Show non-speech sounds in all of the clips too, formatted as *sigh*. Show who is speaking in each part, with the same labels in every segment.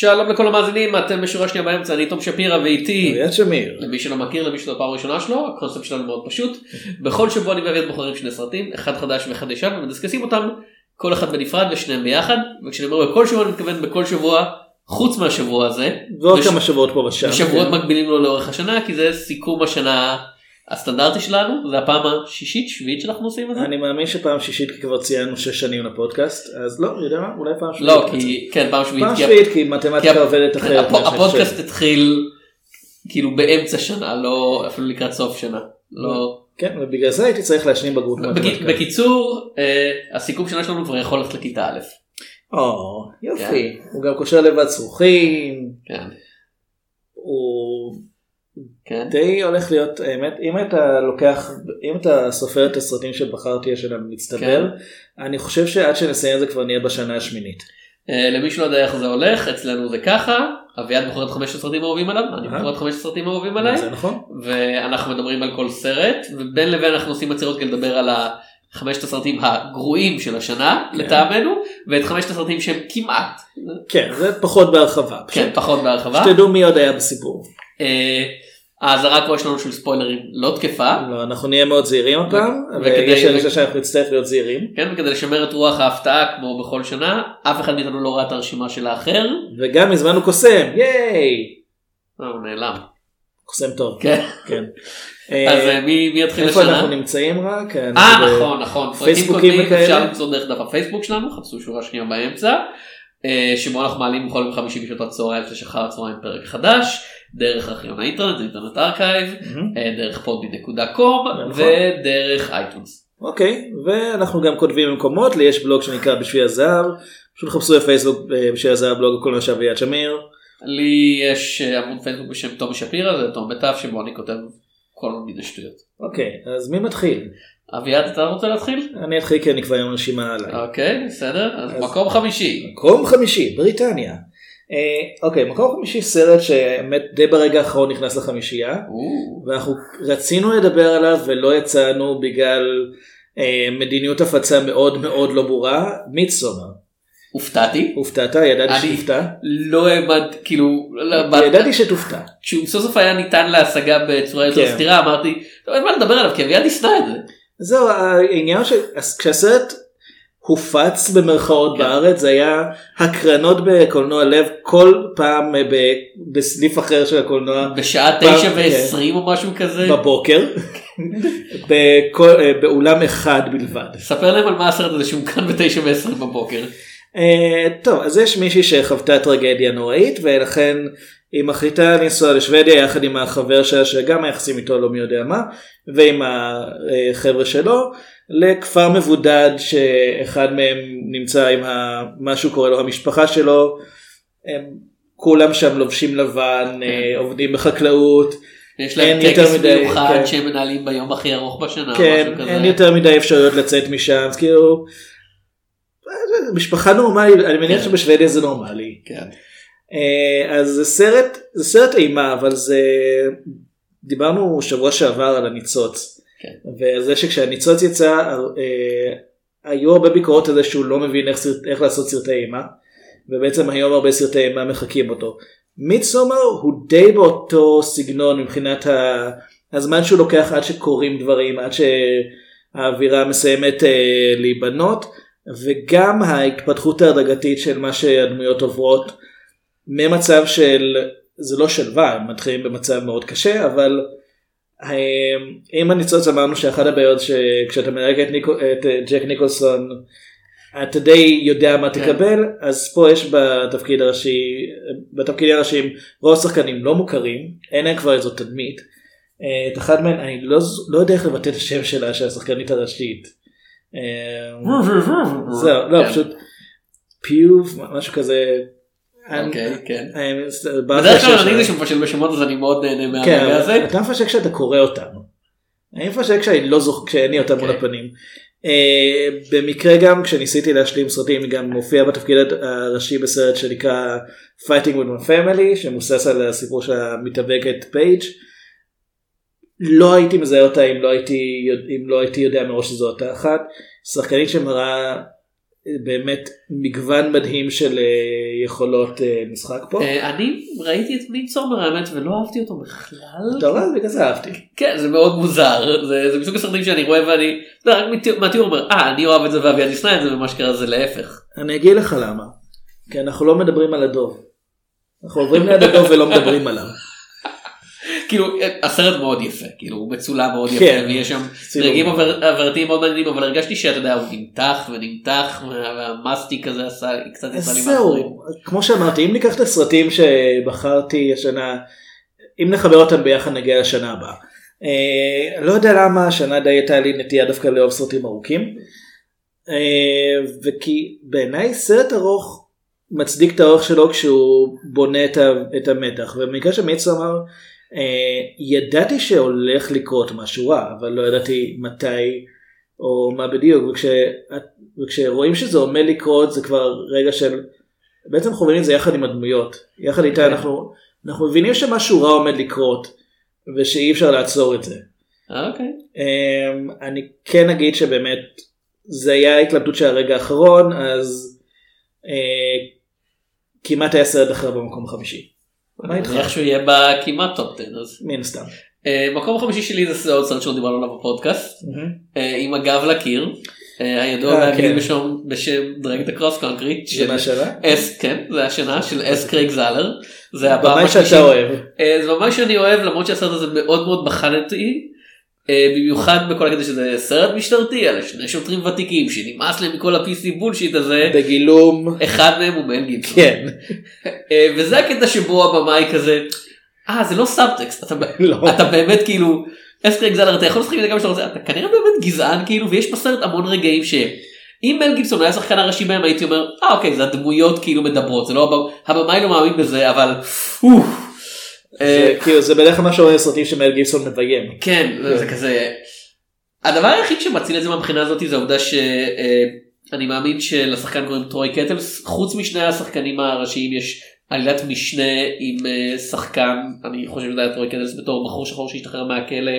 Speaker 1: שלום לכל המאזינים, אתם בשורה שנייה באמצע, אני תום שפירא ואיתי,
Speaker 2: אביעד שמיר.
Speaker 1: למי שלא מכיר, למי שזו הפעם הראשונה שלו, הקונספט שלנו מאוד פשוט. בכל שבוע אני ואביעד בוחרים שני סרטים, אחד חדש ואחד ישן, ומדסקסים אותם, כל אחד בנפרד ושניהם ביחד, וכשאני אומר בכל שבוע אני מתכוון בכל שבוע, חוץ מהשבוע הזה.
Speaker 2: ועוד כמה שבועות פה ושם.
Speaker 1: ושבועות. מקבילים לו לאורך השנה, כי זה סיכום השנה הסטנדרטי שלנו, זה הפעם השישית, שביעית שאנחנו עושים את זה.
Speaker 2: אני מאמין שפעם שישית כי כבר ציינו שש שנים לפודקאסט, אז לא, יודע מה, אולי פעם שביעית.
Speaker 1: לא. כי, כן, פעם שביעית.
Speaker 2: פעם שביעית כי מתמטיקה עובדת אחרת.
Speaker 1: הפודקאסט. התחיל כאילו באמצע שנה, לא אפילו לקראת סוף שנה. לא.
Speaker 2: כן, ובגלל זה הייתי צריך להשלים בגרות.
Speaker 1: בקיצור, אה, הסיכום שנה שלנו כבר יכול ללכת לכיתה א'.
Speaker 2: או, יופי. הוא גם קושר לבד צרוכים,
Speaker 1: כן.
Speaker 2: הוא
Speaker 1: כן.
Speaker 2: די הולך להיות, האמת, אם אתה לוקח, אם אתה סופר את הסרטים שבחרתי השנה במצטבר,
Speaker 1: כן.
Speaker 2: אני חושב שעד שנסיים את זה כבר נהיה בשנה השמינית.
Speaker 1: אה, למי שלא יודע איך זה הולך, אצלנו זה ככה, אביעד בוחר את חמשת הסרטים האהובים עליו, אני
Speaker 2: אה.
Speaker 1: בוחר את חמשת הסרטים האהובים עליי,
Speaker 2: זה נכון?
Speaker 1: ואנחנו מדברים על כל סרט, ובין לבין אנחנו עושים עצירות כדי לדבר על חמשת הסרטים הגרועים של השנה,
Speaker 2: כן.
Speaker 1: לטעמנו, ואת חמשת הסרטים שהם כמעט,
Speaker 2: כן, זה פחות בהרחבה.
Speaker 1: כן, פחות בהרחבה.
Speaker 2: שתדעו מי עוד היה בסיפור.
Speaker 1: אה, האזהרה כבר שלנו של ספוילרים לא תקפה,
Speaker 2: לא, אנחנו נהיה מאוד זהירים הפעם,
Speaker 1: וכדי-
Speaker 2: ויש הרגשה שאנחנו נצטרך להיות זהירים,
Speaker 1: כן, וכדי לשמר את רוח ההפתעה כמו בכל שנה, אף אחד מאיתנו לא ראה את הרשימה של האחר,
Speaker 2: וגם הזמנו קוסם, ייי!
Speaker 1: אה, הוא נעלם.
Speaker 2: קוסם טוב,
Speaker 1: כן.
Speaker 2: כן. *laughs*
Speaker 1: אז
Speaker 2: אה,
Speaker 1: אה, מי יתחיל
Speaker 2: איפה
Speaker 1: השנה?
Speaker 2: אנחנו נמצאים רק?
Speaker 1: אה נכון נכון
Speaker 2: פייסבוקים וכאלה?
Speaker 1: אפשר למצוא דרך דף הפייסבוק שלנו חפשו שורה שנייה באמצע שבו אנחנו מעלים בכל יום חמישי בשעות הצהריים של אחר הצהריים פרק חדש דרך ארכיון האינטרנט זה Internet
Speaker 2: Archive.
Speaker 1: אה, דרך Podbean.com
Speaker 2: נכון.
Speaker 1: ודרך אייטונס.
Speaker 2: אוקיי, ואנחנו גם כותבים במקומות, לי יש בלוג שנקרא בשביל הזהב, פשוט חפשו בפייסבוק אה, בשביל הזהב בלוג כל מה שאביעד שמיר,
Speaker 1: לי יש אה, עמוד פייסבוק בשם תומי שפירא זה תום בתו שבו אני כותב כל מיני שטויות.
Speaker 2: אוקיי, אז מי מתחיל?
Speaker 1: אביעד אתה רוצה להתחיל?
Speaker 2: אני אתחיל כי אני כבר עם רשימה עליי.
Speaker 1: אוקיי בסדר אז- מקום חמישי.
Speaker 2: מקום חמישי, בריטניה. אה, אוקיי, מקום חמישי סרט שבאמת די ברגע האחרון נכנס לחמישייה. ואנחנו רצינו לדבר עליו ולא יצאנו בגלל אה, מדיניות הפצה מאוד מאוד לא ברורה, מידסומר.
Speaker 1: הופתעתי.
Speaker 2: הופתעת? ידעתי שתופתע?
Speaker 1: לא האמנתי כאילו לא,
Speaker 2: ידעתי שתופתע.
Speaker 1: כשהוא סוף סוף היה ניתן להשגה בצורה יותר
Speaker 2: כן.
Speaker 1: סתירה אמרתי "טוב, אין מה לדבר עליו כי אביעד ישנא את זה.
Speaker 2: זהו, העניין שכשהסרט הופץ במרכאות
Speaker 1: כן.
Speaker 2: בארץ זה היה הקרנות בקולנוע לב כל פעם אה, ב- בסניף אחר של הקולנוע
Speaker 1: בשעה תשע
Speaker 2: כן.
Speaker 1: ועשרים או משהו כזה.
Speaker 2: בבוקר *laughs* בכל- אה, באולם אחד בלבד.
Speaker 1: ספר להם על מה הסרט הזה שהוא כאן בתשע ועשרים בבוקר.
Speaker 2: אה, טוב אז יש מישהי שחוותה טרגדיה נוראית ולכן היא מחליטה לנסוע לשוודיה יחד עם החבר שלה שגם היחסים איתו לא מי יודע מה ועם החבר'ה שלו לכפר מבודד שאחד מהם נמצא עם ה... משהו קורה לו המשפחה שלו. הם כולם שם לובשים לבן אה, עובדים בחקלאות
Speaker 1: יש להם טקס
Speaker 2: מדי,
Speaker 1: מיוחד
Speaker 2: כן.
Speaker 1: שהם מנהלים ביום הכי ארוך בשנה.
Speaker 2: כן
Speaker 1: משהו כזה.
Speaker 2: אין יותר מדי אפשרויות לצאת משם כאילו. אה, משפחה נורמלית אני מניח
Speaker 1: כן.
Speaker 2: שבשוודיה זה נורמלי.
Speaker 1: כן.
Speaker 2: אה, אז זה סרט זה סרט אימה אבל זה דיברנו שבוע שעבר על הניצוץ
Speaker 1: כן.
Speaker 2: וזה שכשהניצוץ יצא אה, היו הרבה ביקורות על זה שהוא לא מבין איך, סרט, איך לעשות סרטי אימה ובעצם היום הרבה סרטי אימה מחקים אותו. מידסומר הוא די באותו סגנון מבחינת ה... הזמן שהוא לוקח עד שקורים דברים עד שהאווירה מסיימת אה, להיבנות וגם ההתפתחות ההדרגתית של מה שהדמויות עוברות ממצב של זה לא שלווה הם מתחילים במצב מאוד קשה אבל עם הניצוץ אמרנו שאחת הבעיות שכשאתה מנהג את, ניקו, את אה, ג'ק ניקולסון אתה די יודע מה
Speaker 1: כן.
Speaker 2: תקבל אז פה יש בתפקיד הראשי בתפקידים הראשיים רוב השחקנים לא מוכרים אין להם כבר איזו תדמית. אה, את אחת מהן אני לא, לא יודע איך לבטא את השם שלה של השחקנית הראשית. אה, *laughs* זהו, לא,
Speaker 1: כן.
Speaker 2: פשוט פיוב, משהו כזה.
Speaker 1: אוקיי, כן. בדרך כלל אני זה שמפשל בשמות אז אני מאוד נהנה
Speaker 2: כן,
Speaker 1: מהרגע הזה.
Speaker 2: אתה מפשק כשאתה קורא אותם. אני מפשק כשאני לא זוכר, כשאין לי אותם מול
Speaker 1: כן.
Speaker 2: הפנים. אה, במקרה גם כשניסיתי להשלים סרטים גם מופיע בתפקיד הראשי בסרט שנקרא Fighting with my family שמבוסס על הסיפור של המתאבקת פייג'. לא הייתי מזהה אותה אם לא הייתי, אם לא הייתי יודע מראש שזו אותה אחת. שחקנית שמראה באמת מגוון מדהים של אה, יכולות אה, משחק פה.
Speaker 1: אה, אני ראיתי את מידסומר האמת ולא אהבתי אותו בכלל.
Speaker 2: אתה רואה? בגלל זה אהבתי.
Speaker 1: כן זה מאוד מוזר זה מסוג הסרטים שאני רואה ואני יודע, רק מהתיאור אומר אה אני אוהב את זה ואביעד ישנא את זה ומה שקרה זה להפך.
Speaker 2: אני אגיד לך למה. כי אנחנו לא מדברים על הדוב. אנחנו עוברים ליד הדוב ולא מדברים עליו.
Speaker 1: כאילו הסרט מאוד יפה כאילו הוא מצולם מאוד
Speaker 2: כן.
Speaker 1: יפה ויש שם. רגעים עבר- עברתיים מאוד מעניינים אבל הרגשתי שאתה יודע הוא נמתח ונמתח וה- והמאסטיק הזה עשה קצת יצא לי מאחורים.
Speaker 2: כמו שאמרתי, אם ניקח את הסרטים שבחרתי השנה, אם נחבר אותם ביחד נגיע לשנה הבאה. אה, לא יודע למה השנה די הייתה לי נטייה דווקא לאהוב סרטים ארוכים. אה, וכי בעיניי סרט ארוך מצדיק את האורך שלו כשהוא בונה את, ה, את המתח ובמקרה מידסומר אה, ידעתי שהולך לקרות משהו רע אבל לא ידעתי מתי או מה בדיוק וכש, וכשרואים שזה עומד לקרות זה כבר רגע של בעצם חווים את זה יחד עם הדמויות יחד איתה
Speaker 1: כן.
Speaker 2: אנחנו אנחנו מבינים שמשהו רע עומד לקרות ושאי אפשר לעצור את זה.
Speaker 1: אה, אוקיי.
Speaker 2: אמ, אני כן אגיד שבאמת זה היה ההתלבטות של הרגע האחרון אז אה, כמעט היה סרט אחר במקום חמישי. מה איתך?
Speaker 1: אני מניח שהוא יהיה בכמעט top 10 אז.
Speaker 2: מן הסתם.
Speaker 1: אה, מקום החמישי שלי זה עוד סרט שלא דיברנו עליו בפודקאסט אה, עם הגב לקיר אה, הידוע באנגלית
Speaker 2: כן.
Speaker 1: בשם בשם Dragged Across Concrete
Speaker 2: זה
Speaker 1: של
Speaker 2: מהשנה?
Speaker 1: אס כן זה השנה של אס קרייג זלר זה הבמה
Speaker 2: במאי. שאתה אוהב.
Speaker 1: זה ממש שאני אוהב למרות שהסרט הזה מאוד מאוד בחן אותי. אה, במיוחד בכל הקטע שזה סרט משטרתי על שני שוטרים ותיקים שנמאס להם מכל ה-PC bullshit הזה
Speaker 2: בגילום.
Speaker 1: אחד מהם הוא מל גיבסון.
Speaker 2: כן.
Speaker 1: אה, וזה הקטע שבו הבמאי כזה אה זה לא סאבטקסט אתה, *laughs*
Speaker 2: לא.
Speaker 1: אתה באמת כאילו אס קרייג זלר אתה יכול לשחק עם זה כמה שאתה רוצה אתה כנראה באמת גזען כאילו ויש בסרט המון רגעים שאם מל גיבסון היה השחקן הראשי בהם הייתי אומר אה אוקיי זה הדמויות כאילו מדברות זה לא הבמ- הבמאי לא מאמין בזה אבל. אוף,
Speaker 2: כאילו זה בדרך כלל מה שאומר סרטים שמל גיבסון מביים.
Speaker 1: כן זה כזה. הדבר היחיד שמציל את זה מהבחינה הזאת זה העובדה שאני מאמין שלשחקן קוראים טורי קיטלס חוץ משני השחקנים הראשיים יש עלילת משנה עם אה, שחקן אני חושב שזה היה טרוי קטלס בתור בחור שחור שהשתחרר מהכלא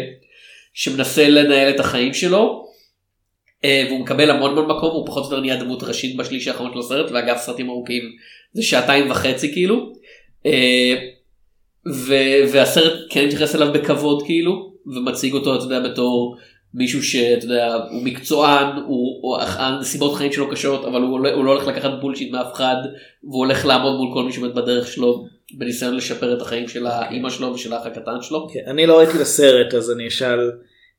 Speaker 1: שמנסה לנהל את החיים שלו. אה, והוא מקבל המון המון מקום הוא פחות או יותר נהיה דמות ראשית בשליש האחרון של הסרט ואגב סרטים ארוכים זה שעתיים וחצי כאילו. ו- והסרט כן מתייחס אליו בכבוד כאילו ומציג אותו אתה יודע בתור מישהו שאתה יודע הוא מקצוען הוא, הוא הנסיבות חיים שלו קשות אבל הוא, הוא לא הולך לקחת בולשיט מאף אחד והוא הולך לעמוד מול כל מי שעומד בדרך שלו בניסיון לשפר את החיים של האימא שלו ושל האח הקטן שלו.
Speaker 2: כן, אני לא ראיתי את הסרט אז אני אשאל.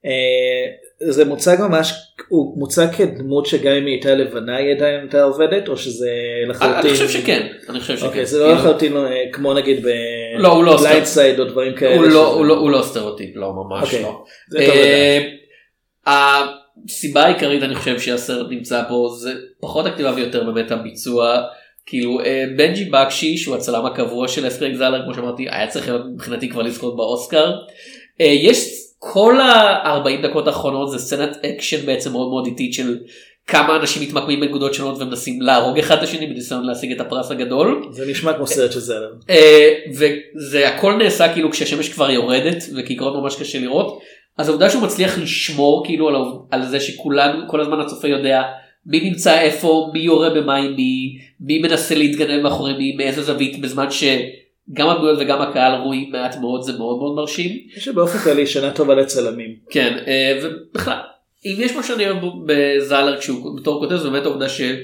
Speaker 2: אה, זה מוצג ממש הוא מוצג כדמות שגם אם היא הייתה לבנה היא עדיין הייתה עובדת או שזה לחלוטין.
Speaker 1: אני חושב שכן אני חושב שכן.
Speaker 2: אוקיי זה לא
Speaker 1: כאילו,
Speaker 2: לחלוטין אה, כמו נגיד
Speaker 1: לא, הוא לא
Speaker 2: ב Blind Side או דברים כאלה.
Speaker 1: הוא לא, הוא לא, הוא לא סטריאוטיפ לא ממש
Speaker 2: אוקיי,
Speaker 1: לא. אה, הסיבה העיקרית אני חושב שהסרט נמצא פה זה פחות הכתיבה ויותר באמת הביצוע. כאילו אה, בנג'י בקשי שהוא הצלם הקבוע של אס קרייג זלר כמו שאמרתי היה צריך מבחינתי כבר לזכות באוסקר. יש כל ה-40 דקות האחרונות זה סצנת אקשן בעצם מאוד מאוד איטית של כמה אנשים מתמקמים בנקודות שונות ומנסים להרוג אחד את השני בניסיון להשיג את הפרס הגדול.
Speaker 2: זה נשמע כמו סרט של זלר.
Speaker 1: אה, וזה הכל נעשה כאילו כשהשמש כבר יורדת וכעיקרון ממש קשה לראות אז העובדה שהוא מצליח לשמור כאילו על, על זה שכולנו כל הזמן הצופה יודע מי נמצא איפה מי יורה במה עם מי מי מנסה להתגנב מאחורי מי מאיזה זווית בזמן שגם הדמויות וגם הקהל רואים מעט מאוד זה מאוד מאוד מרשים.
Speaker 2: יש באופן כללי שנה טובה לצלמים.
Speaker 1: כן אה, ובכלל אם יש מה שאני אוהב בו- בזלר כשהוא בתור כותב זה באמת העובדה שהוא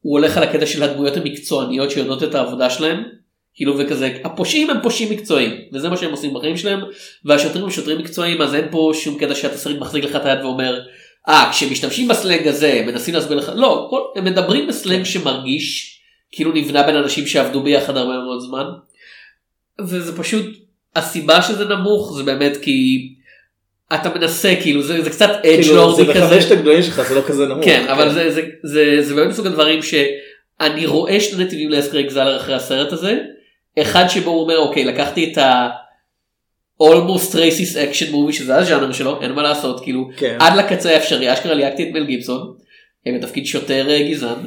Speaker 1: הולך על הקטע של הדמויות המקצועניות שיודעות את העבודה שלהם. כאילו וכזה הפושעים הם פושעים מקצועיים וזה מה שהם עושים בחיים שלהם והשוטרים הם שוטרים מקצועיים אז אין פה שום קטע שהתסריט מחזיק לך את היד ואומר אה כשמשתמשים בסלנג הזה מנסים להסביר לך לא כל, הם מדברים בסלנג שמרגיש כאילו נבנה בין אנשים שעבדו ביחד הרבה מאוד זמן. וזה פשוט הסיבה שזה נמוך זה באמת כי אתה מנסה כאילו זה, זה קצת
Speaker 2: כאילו,
Speaker 1: אדג'
Speaker 2: זה
Speaker 1: לורדי כזה.
Speaker 2: בחמשת הגדולים שלך זה לא כזה נמוך.
Speaker 1: כן אבל זה, זה, זה, זה באמת מסוג הדברים שאני רואה שני נתיבים לאסקר אקזלר אחרי הסרט הזה. אחד שבו הוא אומר אוקיי לקחתי את ה... almost racist action movie שזה הז'אנר שלו אין מה לעשות כאילו
Speaker 2: כן.
Speaker 1: עד לקצה האפשרי אשכרה ליהקתי את מל גיבסון בתפקיד שוטר אה, גזען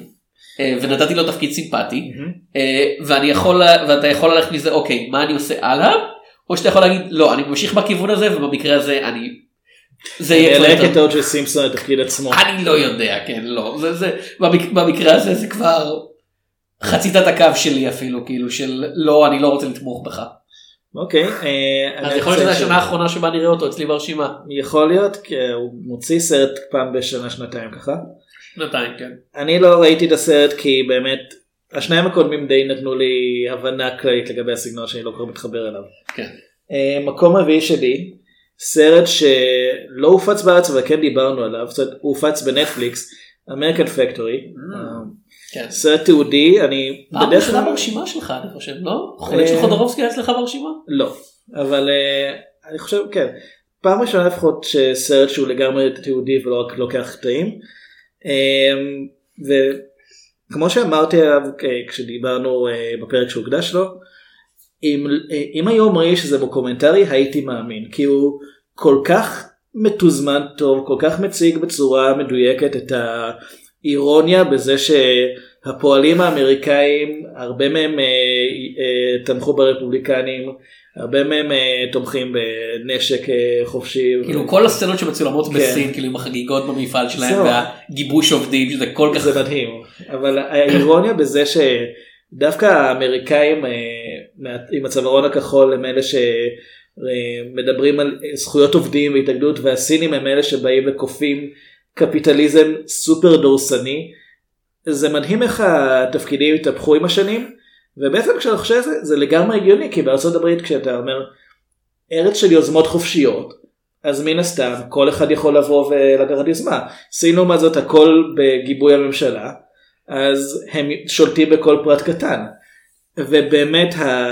Speaker 1: ונתתי לו תפקיד סימפטי. אה, ואני יכול ואתה יכול ללכת מזה אוקיי מה אני עושה הלאה או שאתה יכול להגיד לא אני ממשיך בכיוון הזה ובמקרה הזה אני. זה יהיה כבר יותר
Speaker 2: את אוג'י סימפסון לתפקיד עצמו.
Speaker 1: אני לא יודע כן לא זה זה במק, במקרה הזה זה כבר חצית הקו שלי אפילו כאילו של לא אני לא רוצה לתמוך בך.
Speaker 2: אוקיי. אה,
Speaker 1: אז יכול להיות שזו השנה האחרונה שבה נראה אותו אצלי ברשימה.
Speaker 2: יכול להיות כי הוא מוציא סרט פעם בשנה שנתיים ככה.
Speaker 1: שנתיים כן.
Speaker 2: אני לא ראיתי את הסרט כי באמת השניים הקודמים די נתנו לי הבנה כללית לגבי הסגנון שאני לא כל כך מתחבר אליו.
Speaker 1: כן.
Speaker 2: אה, מקום רביעי שלי סרט שלא הופץ בארץ אבל כן דיברנו עליו זאת אומרת, הוא הופץ בנטפליקס American Factory
Speaker 1: כן.
Speaker 2: סרט תיעודי אני
Speaker 1: פעם
Speaker 2: בדרך כלל
Speaker 1: ברשימה שלך אני חושב לא? חולית של
Speaker 2: אה,
Speaker 1: חודורובסקי היה אצלך ברשימה?
Speaker 2: לא אבל אה, אני חושב כן פעם ראשונה לפחות שסרט שהוא לגמרי תיעודי ולא רק לוקח קטעים. אה, וכמו שאמרתי עליו כשדיברנו אה, בפרק שהוקדש לו אם, אה, אם היו אומרים שזה דוקומנטרי הייתי מאמין כי הוא כל כך מתוזמן טוב כל כך מציג בצורה מדויקת את האירוניה בזה שהפועלים האמריקאים הרבה מהם אה, אה, תמכו ברפובליקנים הרבה מהם אה, תומכים בנשק אה, חופשי.
Speaker 1: כאילו כל הסצנות שמצולמות
Speaker 2: כן.
Speaker 1: בסין כאילו עם החגיגות במפעל שלהם. והגיבוש עובדים שזה כל כך
Speaker 2: זה מדהים אבל האירוניה בזה שדווקא האמריקאים אה, עם הצווארון הכחול הם אלה שמדברים על זכויות עובדים והתאגדות והסינים הם אלה שבאים וכופים קפיטליזם סופר דורסני. זה מדהים איך התפקידים התהפכו עם השנים ובעצם כשאתה חושב זה זה לגמרי הגיוני כי בארצות הברית כשאתה אומר ארץ של יוזמות חופשיות אז מן הסתם כל אחד יכול לבוא ולקחת יוזמה. סין לעומת זאת הכל בגיבוי הממשלה אז הם שולטים בכל פרט קטן. ובאמת ה...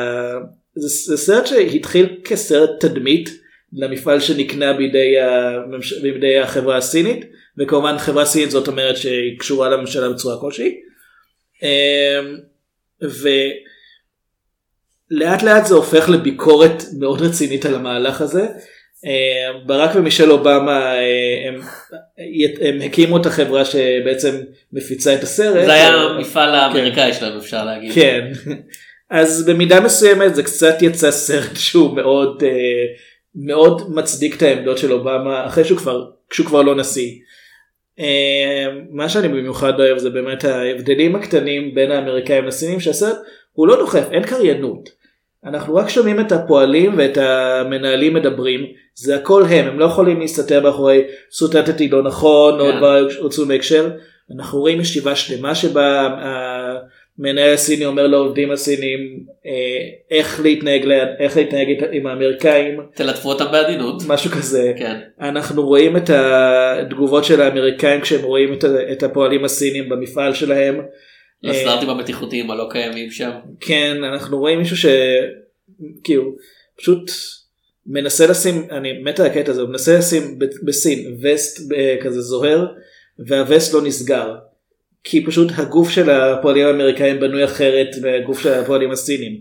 Speaker 2: זה, זה סרט שהתחיל כסרט תדמית למפעל שנקנה בידי, הממש... בידי החברה הסינית וכמובן חברה סינית זאת אומרת שהיא קשורה לממשלה בצורה כלשהי. ולאט לאט זה הופך לביקורת מאוד רצינית על המהלך הזה. אה, ברק ומישל אובמה אה, הם, הם הקימו את החברה שבעצם מפיצה את הסרט.
Speaker 1: זה היה
Speaker 2: אה,
Speaker 1: המפעל האמריקאי שלהם אפשר להגיד.
Speaker 2: כן. *laughs* אז במידה מסוימת זה קצת יצא סרט שהוא מאוד אה, מאוד מצדיק את העמדות של אובמה אחרי שהוא כבר כשהוא כבר לא נשיא. אה, מה שאני במיוחד אוהב זה באמת ההבדלים הקטנים בין האמריקאים לסינים שהסרט הוא לא דוחף אין קריינות. אנחנו רק שומעים את הפועלים ואת המנהלים מדברים זה הכל הם הם לא יכולים להסתתר מאחורי סוטטתי לא נכון או
Speaker 1: כן.
Speaker 2: דבר הוצאו מהקשר. אנחנו רואים ישיבה שלמה שבה המנהל הסיני אומר לעובדים הסינים אה, איך להתנהג איך להתנהג עם האמריקאים
Speaker 1: תלטפו אותם בעדינות.
Speaker 2: משהו כזה.
Speaker 1: כן.
Speaker 2: אנחנו רואים את התגובות של האמריקאים כשהם רואים את, הפועלים הסינים במפעל שלהם.
Speaker 1: לסטארטים הבטיחותיים הלא קיימים שם.
Speaker 2: כן אנחנו רואים מישהו שכאילו פשוט מנסה לשים אני מת על הקטע הזה הוא מנסה לשים בסין וסט אה, כזה זוהר והווסט לא נסגר. כי פשוט הגוף של הפועלים האמריקאים בנוי אחרת מהגוף של הפועלים הסינים.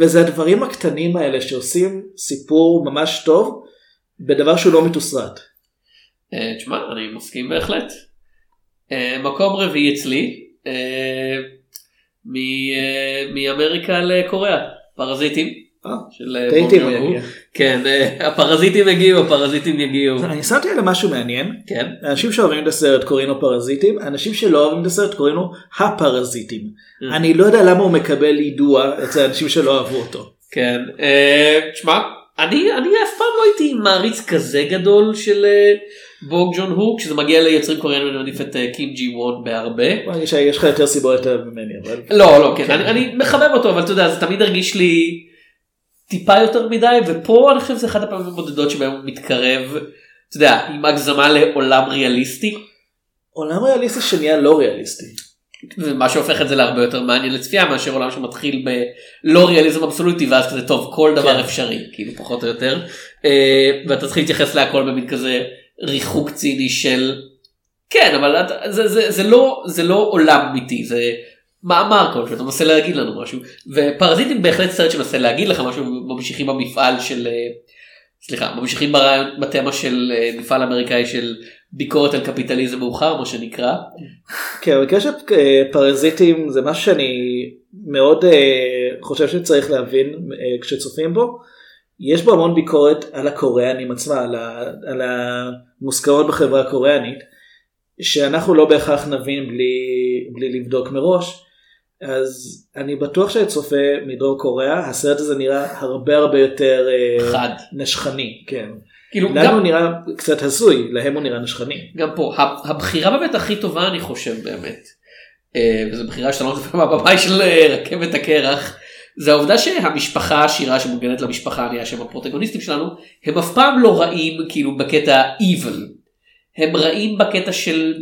Speaker 2: וזה הדברים הקטנים האלה שעושים סיפור ממש טוב בדבר שהוא לא מתוסרט.
Speaker 1: אה, תשמע אני מסכים בהחלט. אה, מקום רביעי אצלי אה, מ- מאמריקה לקוריאה פרזיטים. של אה, כן אה, הפרזיטים הגיעו הפרזיטים יגיעו.
Speaker 2: אני שמתי על משהו מעניין
Speaker 1: כן.
Speaker 2: אנשים שאוהבים את הסרט קוראים לו פרזיטים אנשים שלא אוהבים את הסרט קוראים לו הפרזיטים.
Speaker 1: Mm.
Speaker 2: אני לא יודע למה הוא מקבל יידוע אצל אנשים שלא אהבו אותו.
Speaker 1: כן. אה, תשמע אני אני אף פעם לא הייתי מעריץ כזה גדול של אה, בוג ג'ון הו כשזה מגיע ליוצרים קוריאנים אני מעדיף את אה, קים ג'י וון בהרבה.
Speaker 2: שיש לך יותר סיבות ממני אבל
Speaker 1: לא לא כן אני, אני מחבב אותו אבל אתה יודע זה תמיד הרגיש לי טיפה יותר מדי ופה אני חושב שזה אחת הפעמים הבודדות שבהם הוא מתקרב אתה יודע עם הגזמה לעולם ריאליסטי.
Speaker 2: עולם ריאליסטי שנהיה לא ריאליסטי.
Speaker 1: מה שהופך את זה להרבה יותר מעניין לצפייה מאשר עולם שמתחיל בלא ריאליזם אבסולוטי ואז כזה טוב כל דבר
Speaker 2: כן.
Speaker 1: אפשרי כאילו פחות או יותר אה, ואתה צריך להתייחס להכל במין כזה ריחוק ציני של כן אבל זה, זה, זה לא זה לא עולם אמיתי זה מאמר כלשהו אתה מנסה להגיד לנו משהו ופרזיטים בהחלט סרט שמנסה להגיד לך משהו ממשיכים במפעל של אה, סליחה ממשיכים ברעיון בתמה של אה, מפעל אמריקאי של ביקורת על קפיטליזם מאוחר מה שנקרא
Speaker 2: כן, במקרה של אה, פרזיטים זה משהו שאני מאוד חושב שצריך להבין כשצופים בו. יש בו המון ביקורת על הקוריאנים עצמם, על, ה, על המוסכמות בחברה הקוריאנית, שאנחנו לא בהכרח נבין בלי, בלי לבדוק מראש. אז אני בטוח שצופה מדרום קוריאה, הסרט הזה נראה הרבה הרבה יותר אה,
Speaker 1: חד
Speaker 2: נשכני, כן.
Speaker 1: כאילו
Speaker 2: לנו
Speaker 1: גם,
Speaker 2: הוא נראה קצת הזוי, להם הוא נראה נשכני.
Speaker 1: גם פה הבחירה באמת הכי טובה אני חושב באמת אה, וזו בחירה שאתה לא זוכר מהבמאי של אה, רכבת הקרח זה העובדה שהמשפחה העשירה שמנוגדת למשפחה הענייה שהם הפרוטגוניסטים שלנו הם אף פעם לא רעים כאילו בקטע evil הם רעים בקטע של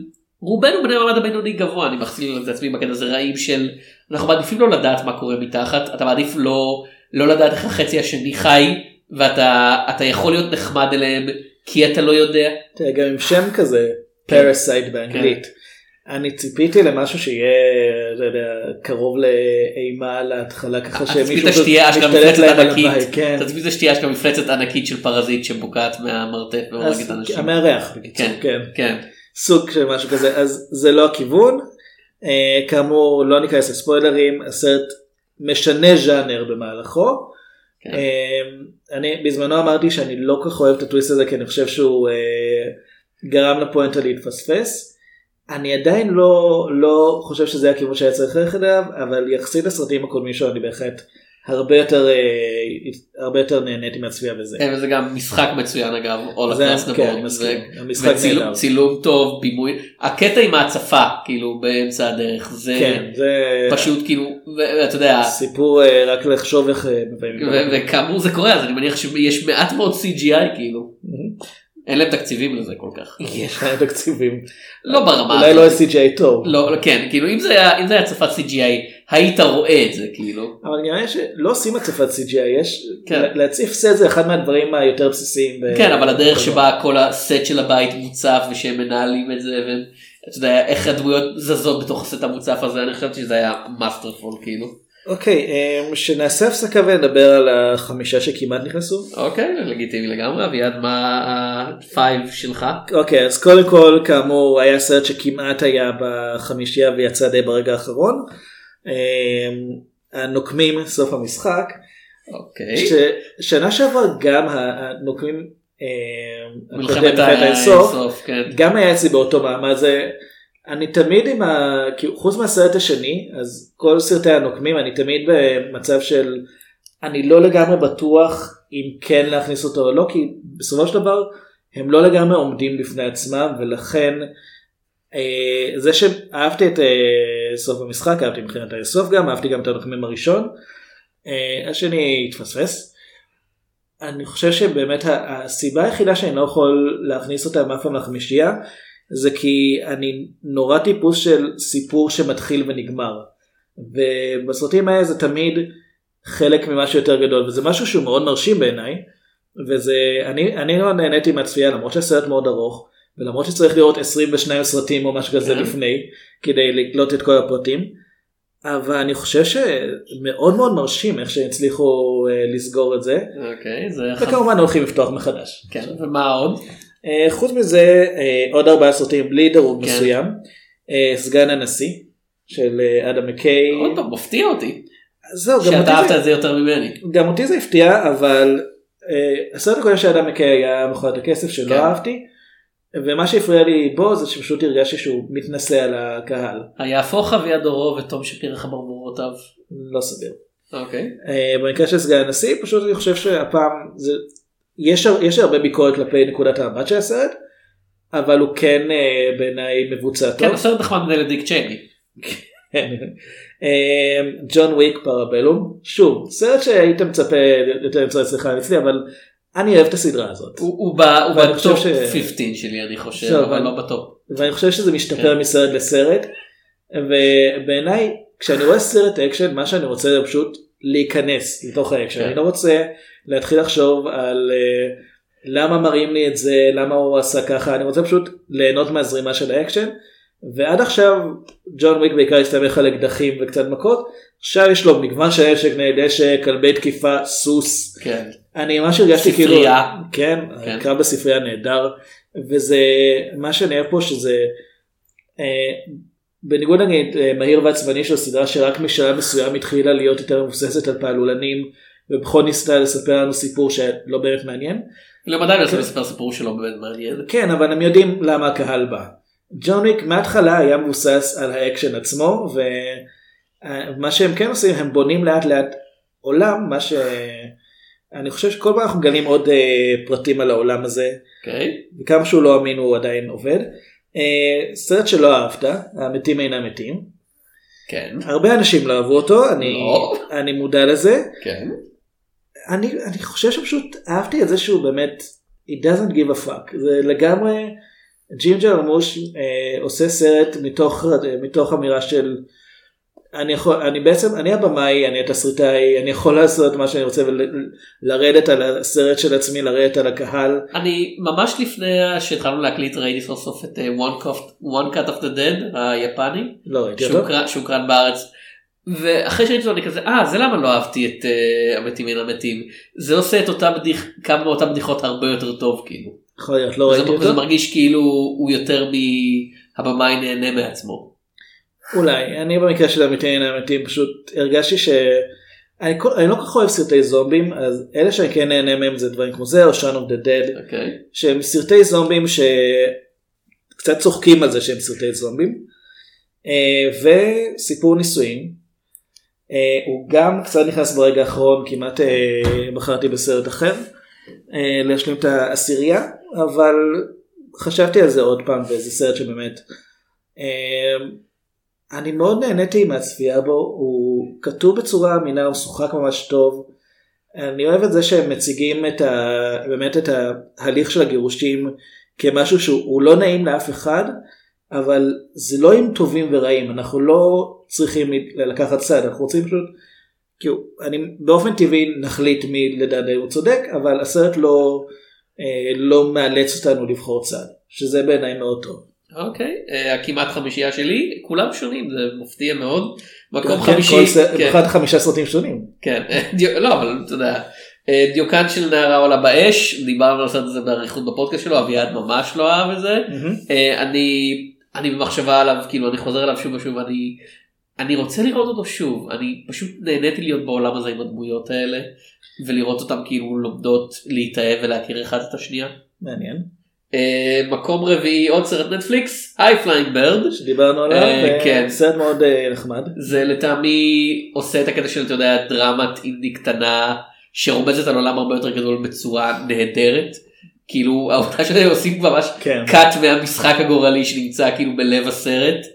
Speaker 1: רובנו בני המעמד הבינוני גבוה אני מחזיר את עצמי בקטע הזה רעים של אנחנו מעדיפים לא לדעת מה קורה מתחת אתה מעדיף לא לא לדעת איך החצי השני חי ואתה אתה יכול להיות נחמד אליהם כי אתה לא יודע
Speaker 2: תראה, גם עם שם כזה,
Speaker 1: כן.
Speaker 2: Parasite באנגלית. אני ציפיתי למשהו שיהיה קרוב לאימה להתחלה ככה שמישהו משתלט להם על הבית, כן.
Speaker 1: אתה ציפית שתהיה אשכרה מפלצת ענקית של פרזיט שבוקעת מהמרתף והורגת אנשים.
Speaker 2: המארח בקיצור,
Speaker 1: כן.
Speaker 2: סוג של משהו כזה, אז זה לא הכיוון. אה, כאמור לא ניכנס לספוילרים, הסרט משנה ז'אנר במהלכו.
Speaker 1: כן.
Speaker 2: אה, אני בזמנו אמרתי שאני לא כל כך אוהב את הטוויסט הזה כי אני חושב שהוא אה, גרם לפואנטה להתפספס. אני עדיין לא, לא חושב שזה הכיוון שהיה צריך ללכת אליו, אבל יחסית לסרטים הקודמים שלו אני בהחלט הרבה יותר, אה, הרבה יותר נהניתי מהצפייה בזה.
Speaker 1: כן, וזה גם משחק מצוין אגב, All
Speaker 2: זה-
Speaker 1: Across the
Speaker 2: כן,
Speaker 1: Board. צילום טוב, בימוי, הקטע עם ההצפה כאילו באמצע הדרך, זה
Speaker 2: כן, זה
Speaker 1: פשוט כאילו, ואתה יודע,
Speaker 2: סיפור אה, רק לחשוב איך אה,
Speaker 1: וכאמור זה קורה, אז אני מניח שיש מעט מאוד CGI כאילו,
Speaker 2: Mhm.
Speaker 1: אין להם תקציבים לזה כל כך,
Speaker 2: יש להם תקציבים.
Speaker 1: לא ברמה
Speaker 2: אולי לא. CGI טוב.
Speaker 1: לא, לא, כן, כאילו אם זה היה, הצפת CGI, היית רואה את זה, כאילו.
Speaker 2: אבל נראה לי שלא עושים הצפת CGI, יש
Speaker 1: כן.
Speaker 2: להציף סט זה אחד מהדברים היותר בסיסיים. ב-
Speaker 1: כן, אבל הדרך
Speaker 2: ב-
Speaker 1: שבה כל הסט של הבית מוצף ושהם מנהלים את זה, ואתה יודע, איך הדמויות זזות בתוך הסט המוצף הזה, אני חושבת שזה היה masterful, כאילו.
Speaker 2: אוקיי, אמ, שנעשה הפסקה ונדבר על החמישה שכמעט נכנסו.
Speaker 1: אוקיי, לגיטימי לגמרי, אביעד, מה ה five שלך?
Speaker 2: אוקיי, אז קודם כל, כאמור, היה סרט שכמעט היה בחמישייה ויצא די ברגע האחרון. אמ, הנוקמים, סוף המשחק.
Speaker 1: אוקיי.
Speaker 2: ש- שנה שעברה גם הנוקמים, אמ,
Speaker 1: מלחמת האינסוף, כן.
Speaker 2: גם היה אצלי באותו מעמד זה אני תמיד עם ה... כאילו, חוץ מהסרט השני אז כל סרטי הנוקמים אני תמיד במצב של אני לא לגמרי בטוח אם כן להכניס אותו או לא כי בסופו של דבר הם לא לגמרי עומדים בפני עצמם ולכן זה שאהבתי את אה, סוף המשחק אהבתי מבחינת הסוף גם אהבתי גם את הנוקמים הראשון אה, השני התפספס. אני חושב שבאמת הסיבה היחידה שאני לא יכול להכניס אותם אף פעם לחמישייה זה כי אני נורא טיפוס של סיפור שמתחיל ונגמר. ובסרטים האלה זה תמיד חלק ממשהו יותר גדול וזה משהו שהוא מאוד מרשים בעיניי. וזה אני אני לא נהניתי מהצפייה למרות שהסרט מאוד ארוך ולמרות שצריך לראות 22 סרטים או משהו כזה
Speaker 1: כן.
Speaker 2: לפני כדי לקלוט את כל הפרטים. אבל אני חושב שמאוד מאוד מרשים איך שהצליחו אה, לסגור את זה
Speaker 1: אוקיי, זה... אחד-
Speaker 2: וכמובן הולכים לפתוח מחדש.
Speaker 1: כן, ומה עוד?
Speaker 2: אה, חוץ מזה אה, עוד ארבעה סרטים בלי דירוג
Speaker 1: כן.
Speaker 2: מסוים. סגן הנשיא של אדם מקיי.
Speaker 1: עוד פעם, מפתיע אותי.
Speaker 2: זהו, גם
Speaker 1: שאתה
Speaker 2: אותי
Speaker 1: אהבת
Speaker 2: זה-
Speaker 1: את זה יותר ממני.
Speaker 2: גם אותי זה הפתיע אבל הסרט הקודם של אדם מקיי היה מכונת הכסף שלא
Speaker 1: כן.
Speaker 2: אהבתי. ומה שהפריע לי בו זה שפשוט הרגשתי שהוא מתנשא על הקהל.
Speaker 1: היהפוך אביה דורו ותום שפירא חברבורותיו.
Speaker 2: לא סביר.
Speaker 1: אוקיי.
Speaker 2: אה, במקרה של סגן הנשיא פשוט אני חושב שהפעם זה יש יש הרבה ביקורת כלפי נקודת המבט של הסרט אבל הוא כן אה, בעיניי מבוצע טוב.
Speaker 1: כן, הסרט נחמד מדי לדיק צ'ייני.
Speaker 2: אה, ג'ון וויק Parabellum שוב סרט שהיית מצפה יותר למצוא אצלך אצלי אבל אני אוהב את הסדרה הזאת
Speaker 1: הוא- הוא הוא
Speaker 2: חושב
Speaker 1: ב top
Speaker 2: ש-
Speaker 1: 15 שלי אני חושב,
Speaker 2: זהו,
Speaker 1: אבל לא ב top.
Speaker 2: ואני חושב שזה משתפר
Speaker 1: כן.
Speaker 2: מסרט לסרט. ובעיניי כשאני רואה סרט אקשן מה שאני רוצה זה פשוט להיכנס לתוך האקשן
Speaker 1: כן.
Speaker 2: אני לא רוצה להתחיל לחשוב על אה, למה מראים לי את זה למה הוא עשה ככה אני רוצה פשוט ליהנות מהזרימה של האקשן ועד עכשיו ג'ון וויק בעיקר הסתמך על אקדחים וקצת מכות עכשיו יש לו מגוון של נשק נגד נשק כלבי תקיפה סוס
Speaker 1: כן.
Speaker 2: אני ממש הרגשתי כאילו
Speaker 1: ספרייה.
Speaker 2: כן,
Speaker 1: כן.
Speaker 2: הקרב בספרייה נהדר וזה מה שאני אוהב פה שזה אה, בניגוד נגיד אה, מהיר ועצבני של סדרה שרק משלב מסוים התחילה להיות יותר מבוססת על פעלולנים ובכל ניסתה לספר לנו סיפור שלא באמת מעניין
Speaker 1: לא עדיין מנסים לספר סיפור שלא באמת מעניין.
Speaker 2: כן אבל הם יודעים למה הקהל בא. ג'ון וויק מההתחלה היה מבוסס על האקשן עצמו ומה שהם כן עושים הם בונים לאט לאט עולם מה שאני חושב שכל פעם אנחנו מגלים עוד אה, פרטים על העולם הזה
Speaker 1: אוקיי.
Speaker 2: וכמה שהוא לא אמין הוא עדיין עובד. אה, סרט שלא אהבת המתים אינם מתים
Speaker 1: כן.
Speaker 2: הרבה אנשים לא אהבו אותו אני
Speaker 1: לא.
Speaker 2: אני מודע לזה
Speaker 1: כן.
Speaker 2: אני אני חושב שפשוט אהבתי את זה שהוא באמת he doesn't give a fuck זה לגמרי ג'ים ג'רמוש אה, עושה סרט מתוך אה, מתוך אמירה של אני יכול אני בעצם אני הבמאי אני התסריטאי אני יכול לעשות מה שאני רוצה ולרדת על הסרט של עצמי לרדת על הקהל
Speaker 1: אני ממש לפני שהתחלנו להקליט ראיתי סוף סוף את אה, One Cut- One Cut of the Dead היפני
Speaker 2: לא ראיתי אותו
Speaker 1: שהוקרן בארץ. ואחרי שראיתי אותו אני כזה אה זה למה לא אהבתי את uh, המתים מן המתים זה עושה את אותה בדיח כמה מאותן בדיחות הרבה יותר טוב כאילו.
Speaker 2: יכול להיות לא ראיתי אותו
Speaker 1: מרגיש כאילו הוא יותר מהבמאי נהנה מעצמו.
Speaker 2: אולי אני במקרה של המתים האמיתיים פשוט הרגשתי ש... אני, כל- אני לא כל כך אוהב סרטי זומבים אז אלה שאני כן נהנה מהם זה דברים כמו זה או Shaun of the Dead
Speaker 1: אוקיי.
Speaker 2: שהם סרטי זומבים שקצת צוחקים על זה שהם סרטי זומבים אה, וסיפור נישואין אה, הוא גם קצת נכנס ברגע האחרון כמעט אה, בחרתי בסרט אחר להשלים את העשירייה אבל חשבתי על זה עוד פעם וזה סרט שבאמת אני מאוד נהניתי מהצפייה בו הוא כתוב בצורה אמינה הוא משוחק ממש טוב. אני אוהב את זה שהם מציגים את ה... באמת את ההליך של הגירושים כמשהו שהוא לא נעים לאף אחד אבל זה לא עם טובים ורעים אנחנו לא צריכים לקחת צד אנחנו רוצים פשוט כאילו אני באופן טבעי נחליט מי לדעתי הוא צודק אבל הסרט לא אה, לא מאלץ אותנו לבחור צד שזה בעיניי מאוד טוב.
Speaker 1: אוקיי. אה, הכמעט חמישייה שלי כולם שונים זה מפתיע מאוד. מקום
Speaker 2: כן,
Speaker 1: חמישי. כן.
Speaker 2: בחרת חמישה סרטים שונים.
Speaker 1: כן, דיו- לא אבל אתה יודע, אה, דיוקן של נערה עולה באש, דיברנו על הסרט הזה באריכות בפודקאסט שלו, אביעד ממש לא אהב את זה, אה, אני, אני במחשבה עליו, כאילו אני חוזר אליו שוב ושוב, אני, אני רוצה לראות אותו שוב, אני פשוט נהניתי להיות בעולם הזה עם הדמויות האלה, ולראות אותם כאילו לומדות להתאהב ולהכיר אחד את השנייה.
Speaker 2: מעניין
Speaker 1: אה, מקום רביעי עוד סרט נטפליקס, High Flying Bird.
Speaker 2: שדיברנו עליו
Speaker 1: אה, כן.
Speaker 2: סרט מאוד אה, נחמד.
Speaker 1: זה לטעמי עושה את הקטע של אתה יודע דרמת אינדי קטנה שרומזת על עולם הרבה יותר גדול בצורה נהדרת. כאילו העובדה שהם עושים ממש
Speaker 2: כן.
Speaker 1: קאט מהמשחק הגורלי שנמצא כאילו בלב הסרט.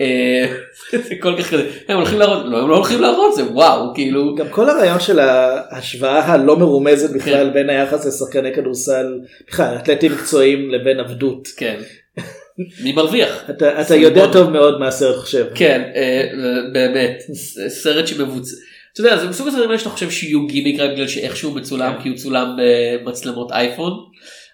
Speaker 1: אה, *laughs* זה כל כך כזה הם הולכים להראות לא הם לא הולכים להראות זה וואו כאילו
Speaker 2: גם כל הרעיון של ההשוואה הלא מרומזת
Speaker 1: כן.
Speaker 2: בכלל בין היחס לשחקני כדורסל, בכלל אתלטים מקצועיים לבין עבדות.
Speaker 1: כן. מי מרוויח?
Speaker 2: אתה, אתה. יודע טוב מאוד מה הסרט חושב.
Speaker 1: כן אה, באמת סרט שמבוצע. אתה יודע זה מסוג הסרטים האלה שאתה חושב שיהיו גימיק רק בגלל שאיכשהו מצולם
Speaker 2: כן.
Speaker 1: כי הוא צולם במצלמות אייפון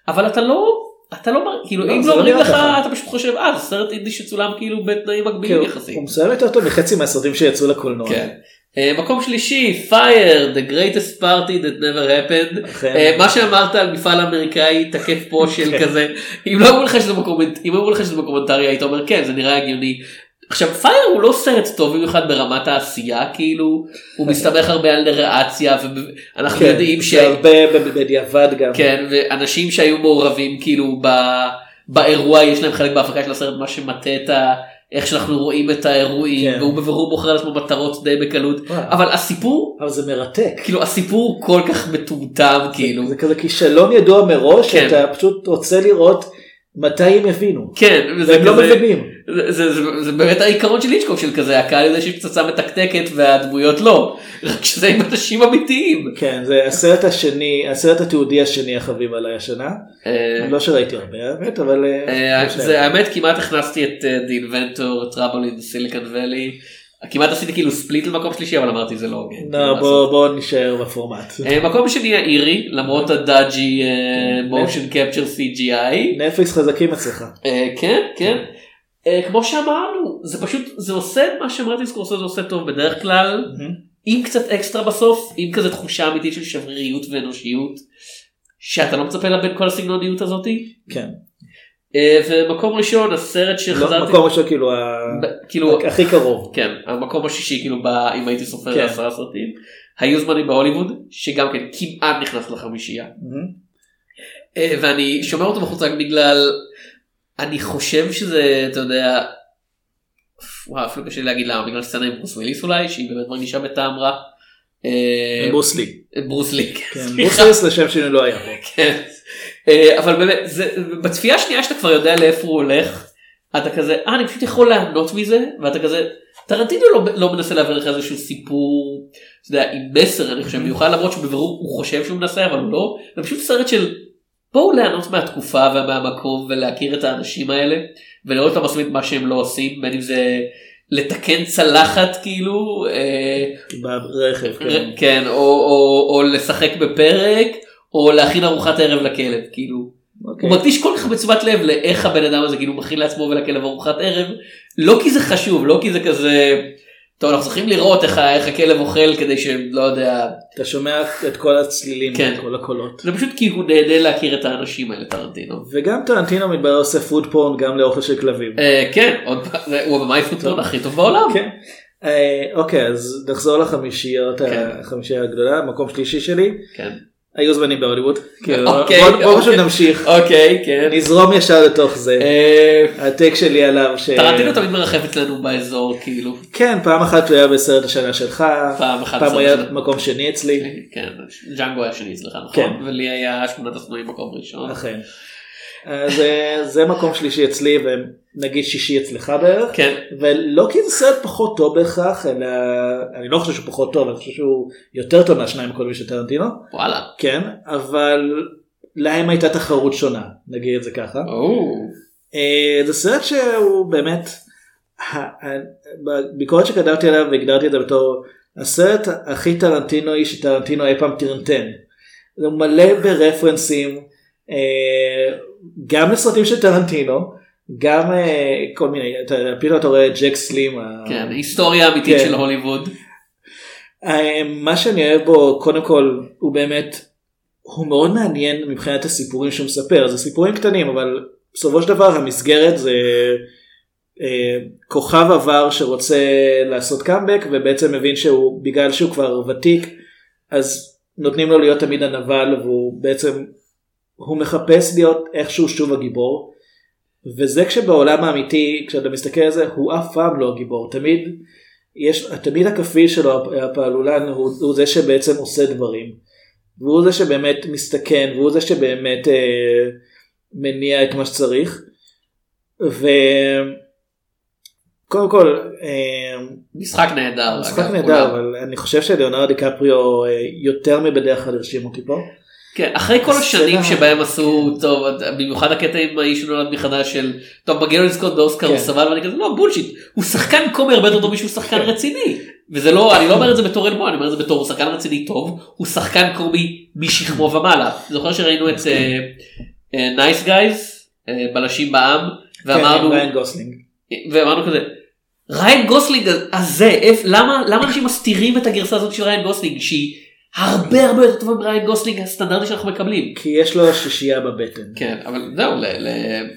Speaker 1: אבל אתה לא אתה לא מר- כאילו
Speaker 2: לא,
Speaker 1: אם לא
Speaker 2: לא
Speaker 1: אומרים לך. אתה פשוט חושב אה סרט אינדי שצולם כאילו בתנאים
Speaker 2: כן,
Speaker 1: מגבילים
Speaker 2: הוא-
Speaker 1: יחסית.
Speaker 2: הוא מסוים יותר טוב מחצי מהסרטים שיצאו לקולנוע.
Speaker 1: כן. אה, מקום שלישי fire the greatest party that never happened. אה, מה שאמרת על מפעל אמריקאי תקף פה של
Speaker 2: כן.
Speaker 1: כזה אם לא אמרו לך שזה בקומנטרי היית אומר כן זה נראה הגיוני. עכשיו פייר הוא לא סרט טוב במיוחד ברמת העשייה כאילו הוא מסתמך הרבה על נראציה ואנחנו
Speaker 2: כן,
Speaker 1: יודעים ש...
Speaker 2: הרבה בדיעבד גם.
Speaker 1: כן ואנשים שהיו מעורבים כאילו ב... באירוע יש להם חלק בהפקה של הסרט מה שמטה את ה... איך שאנחנו רואים את האירועים
Speaker 2: כן.
Speaker 1: והוא בבירור בוחר על עצמו מטרות די בקלות
Speaker 2: וואו.
Speaker 1: אבל הסיפור
Speaker 2: אבל זה מרתק.
Speaker 1: כאילו הסיפור כל כך מטומטם כאילו
Speaker 2: זה כזה כישלון ידוע מראש
Speaker 1: כן.
Speaker 2: אתה פשוט רוצה לראות מתי הם יבינו?
Speaker 1: כן, וזה
Speaker 2: לא
Speaker 1: כזה-
Speaker 2: מבינים.
Speaker 1: זה, זה, זה, זה באמת העיקרון של ליצ'קוק של כזה הקהל יודע שיש פצצה מתקתקת והדמויות לא *laughs* רק שזה עם אנשים אמיתיים.
Speaker 2: כן זה הסרט השני הסרט התיעודי השני החביב עליי השנה.
Speaker 1: אה,
Speaker 2: לא שראיתי הרבה האמת אבל אה,
Speaker 1: אה,
Speaker 2: להם.
Speaker 1: זה האמת כמעט הכנסתי את The Inventor, Trouble in Silicon Valley. כמעט עשיתי כאילו ספליט למקום שלישי אבל אמרתי זה לא הוגן.
Speaker 2: לא, בוא בוא נשאר בפורמט.
Speaker 1: אה, מקום שני האירי למרות הדאג'י. מושן קפצ'ר CGI.
Speaker 2: נטפליקס חזקים אצלך.
Speaker 1: אה, כן כן. אה, כמו שאמרנו זה פשוט זה עושה את מה שמרטין סקורסזה עושה טוב בדרך כלל עם קצת אקסטרה בסוף עם כזה תחושה אמיתית של שבריריות ואנושיות שאתה לא מצפה לה בין כל הסגנוניות הזאתי.
Speaker 2: כן.
Speaker 1: אה, ומקום ראשון הסרט
Speaker 2: לא,
Speaker 1: שחזרתי
Speaker 2: מקום ראשון כאילו ה-
Speaker 1: ב- כאילו
Speaker 2: הכי קרוב.
Speaker 1: כן המקום השישי כאילו ב- אם הייתי סופר
Speaker 2: כן.
Speaker 1: עשרה סרטים היו זמנים בהוליווד שגם כן כמעט נכנס לחמישייה. אה, ואני שומר אותו בחוץ רק בגלל אני חושב שזה אתה יודע וואו, אפילו קשה לי להגיד למה בגלל סצנה עם ברוס וויליס אולי שהיא באמת מרגישה בטעם רע. אה,
Speaker 2: ברוס לי.
Speaker 1: ברוס לי.
Speaker 2: כן,
Speaker 1: סליחה.
Speaker 2: ברוס לי לשם שינוי לא היה פה.
Speaker 1: אה, אבל באמת זה בצפייה השנייה שאתה כבר יודע לאיפה הוא הולך אתה כזה אה אני פשוט יכול ליהנות מזה ואתה כזה טרנטינו לא, לא מנסה להעביר לך איזשהו סיפור אתה יודע, עם מסר אני חושב מיוחד למרות שבבירור הוא חושב שהוא מנסה אבל הוא לא זה פשוט סרט של בואו ליהנות מהתקופה ומהמקום ולהכיר את האנשים האלה ולראות אותם עושים את מה שהם לא עושים בין אם זה לתקן צלחת כאילו. אה,
Speaker 2: ברכב. כן.
Speaker 1: כן, או, או, או לשחק בפרק, או להכין ארוחת ערב לכלב, כאילו.
Speaker 2: אוקיי.
Speaker 1: הוא מקדיש כל כך בתשומת לב לאיך הבן אדם הזה כאילו מכין לעצמו ולכלב ארוחת ערב, לא כי זה חשוב, לא כי זה כזה, טוב אנחנו צריכים לראות איך, איך הכלב אוכל כדי שלא יודע,
Speaker 2: אתה שומע את כל הצלילים,
Speaker 1: כן.
Speaker 2: כל הקולות.
Speaker 1: זה פשוט כי הוא נהנה להכיר את האנשים האלה טרנטינו.
Speaker 2: וגם טרנטינו מתברר עושה food porn גם לאוכל של כלבים.
Speaker 1: אה, כן, עוד הוא הבמאי food porn הכי טוב בעולם.
Speaker 2: כן. אה, אוקיי אז נחזור לחמישיות
Speaker 1: כן.
Speaker 2: החמישייה הגדולה מקום שלישי שלי
Speaker 1: כן.
Speaker 2: היו זמנים בהוליווד. כאילו,
Speaker 1: אוקיי,
Speaker 2: בוא בוא פשוט
Speaker 1: אוקיי.
Speaker 2: נמשיך.
Speaker 1: אוקיי, כן.
Speaker 2: נזרום ישר לתוך זה.
Speaker 1: אה,
Speaker 2: ה take שלי עליו ש...
Speaker 1: טרנטינו תמיד מרחף אצלנו באזור כאילו.
Speaker 2: כן פעם אחת הוא היה בסרט השנה שלך.
Speaker 1: פעם אחת
Speaker 2: פעם
Speaker 1: בסרט
Speaker 2: היה. מקום שני אצלי.
Speaker 1: כן, ג'אנגו היה שני אצלך
Speaker 2: כן.
Speaker 1: נכון? ולי היה שמונת השנואים מקום ראשון.
Speaker 2: אכן. אה, זה מקום שלישי אצלי ונגיד שישי אצלך בערך.
Speaker 1: כן.
Speaker 2: ולא כי זה סרט פחות טוב בהכרח אלא אני לא חושב שהוא פחות טוב אני חושב שהוא יותר טוב מהשניים הקודמים של טרנטינו
Speaker 1: וואלה.
Speaker 2: כן אבל להם הייתה תחרות שונה נגיד את זה ככה. אה, זה סרט שהוא באמת בביקורת שכתבתי עליו והגדרתי את זה בתור הסרט הכי טרנטינואי שטרנטינו אי פעם טרנטן. זה מלא ברפרנסים אה, גם לסרטים של טרנטינו גם אה, כל מיני אתה- פתאום אתה רואה את ג'ק סלים.
Speaker 1: כן, היסטוריה אמיתית
Speaker 2: כן.
Speaker 1: של הוליווד.
Speaker 2: אה, מה שאני אוהב בו קודם כל הוא באמת הוא מאוד מעניין מבחינת הסיפורים שהוא מספר זה סיפורים קטנים אבל בסופו של דבר המסגרת זה אה, כוכב עבר שרוצה לעשות קאמבק ובעצם מבין שהוא בגלל שהוא כבר ותיק אז נותנים לו להיות תמיד הנבל והוא בעצם הוא מחפש להיות איכשהו שוב הגיבור וזה כשבעולם האמיתי כשאתה מסתכל על זה הוא אף פעם לא הגיבור תמיד יש תמיד הכפיל שלו הפעלולן הוא, הוא זה שבעצם עושה דברים והוא זה שבאמת מסתכן והוא זה שבאמת אה, מניע את מה שצריך וקודם כל אה,
Speaker 1: משחק נהדר.
Speaker 2: משחק נהדר. אבל אני חושב שליאונרד דיקפריו אה, יותר מבדרך כלל הרשים אותי פה.
Speaker 1: כן, אחרי כל השנים שבהם עשו טוב במיוחד הקטע עם האיש שנולד מחדש של טוב מגיע לו לזכות באוסקר הוא
Speaker 2: כן.
Speaker 1: סבל ואני כזה לא בולשיט הוא שחקן קומי הרבה יותר טוב משהוא שחקן רציני וזה לא אני לא אומר את זה בתור עלבון אני אומר את זה בתור שחקן רציני טוב הוא שחקן קומי משכמו ומעלה זוכר שראינו את Nice Guys בלשים בע"מ ואמרנו
Speaker 2: כן, ריין גוסלינג.
Speaker 1: ואמרנו כזה ריין גוסלינג הזה למה אנשים מסתירים את הגרסה הזאת של ריין גוסלינג שהיא הרבה הרבה יותר טובה מריין גוסלינג הסטנדרטי שאנחנו מקבלים.
Speaker 2: כי יש לו שישייה בבטן.
Speaker 1: כן אבל זהו ל- ל-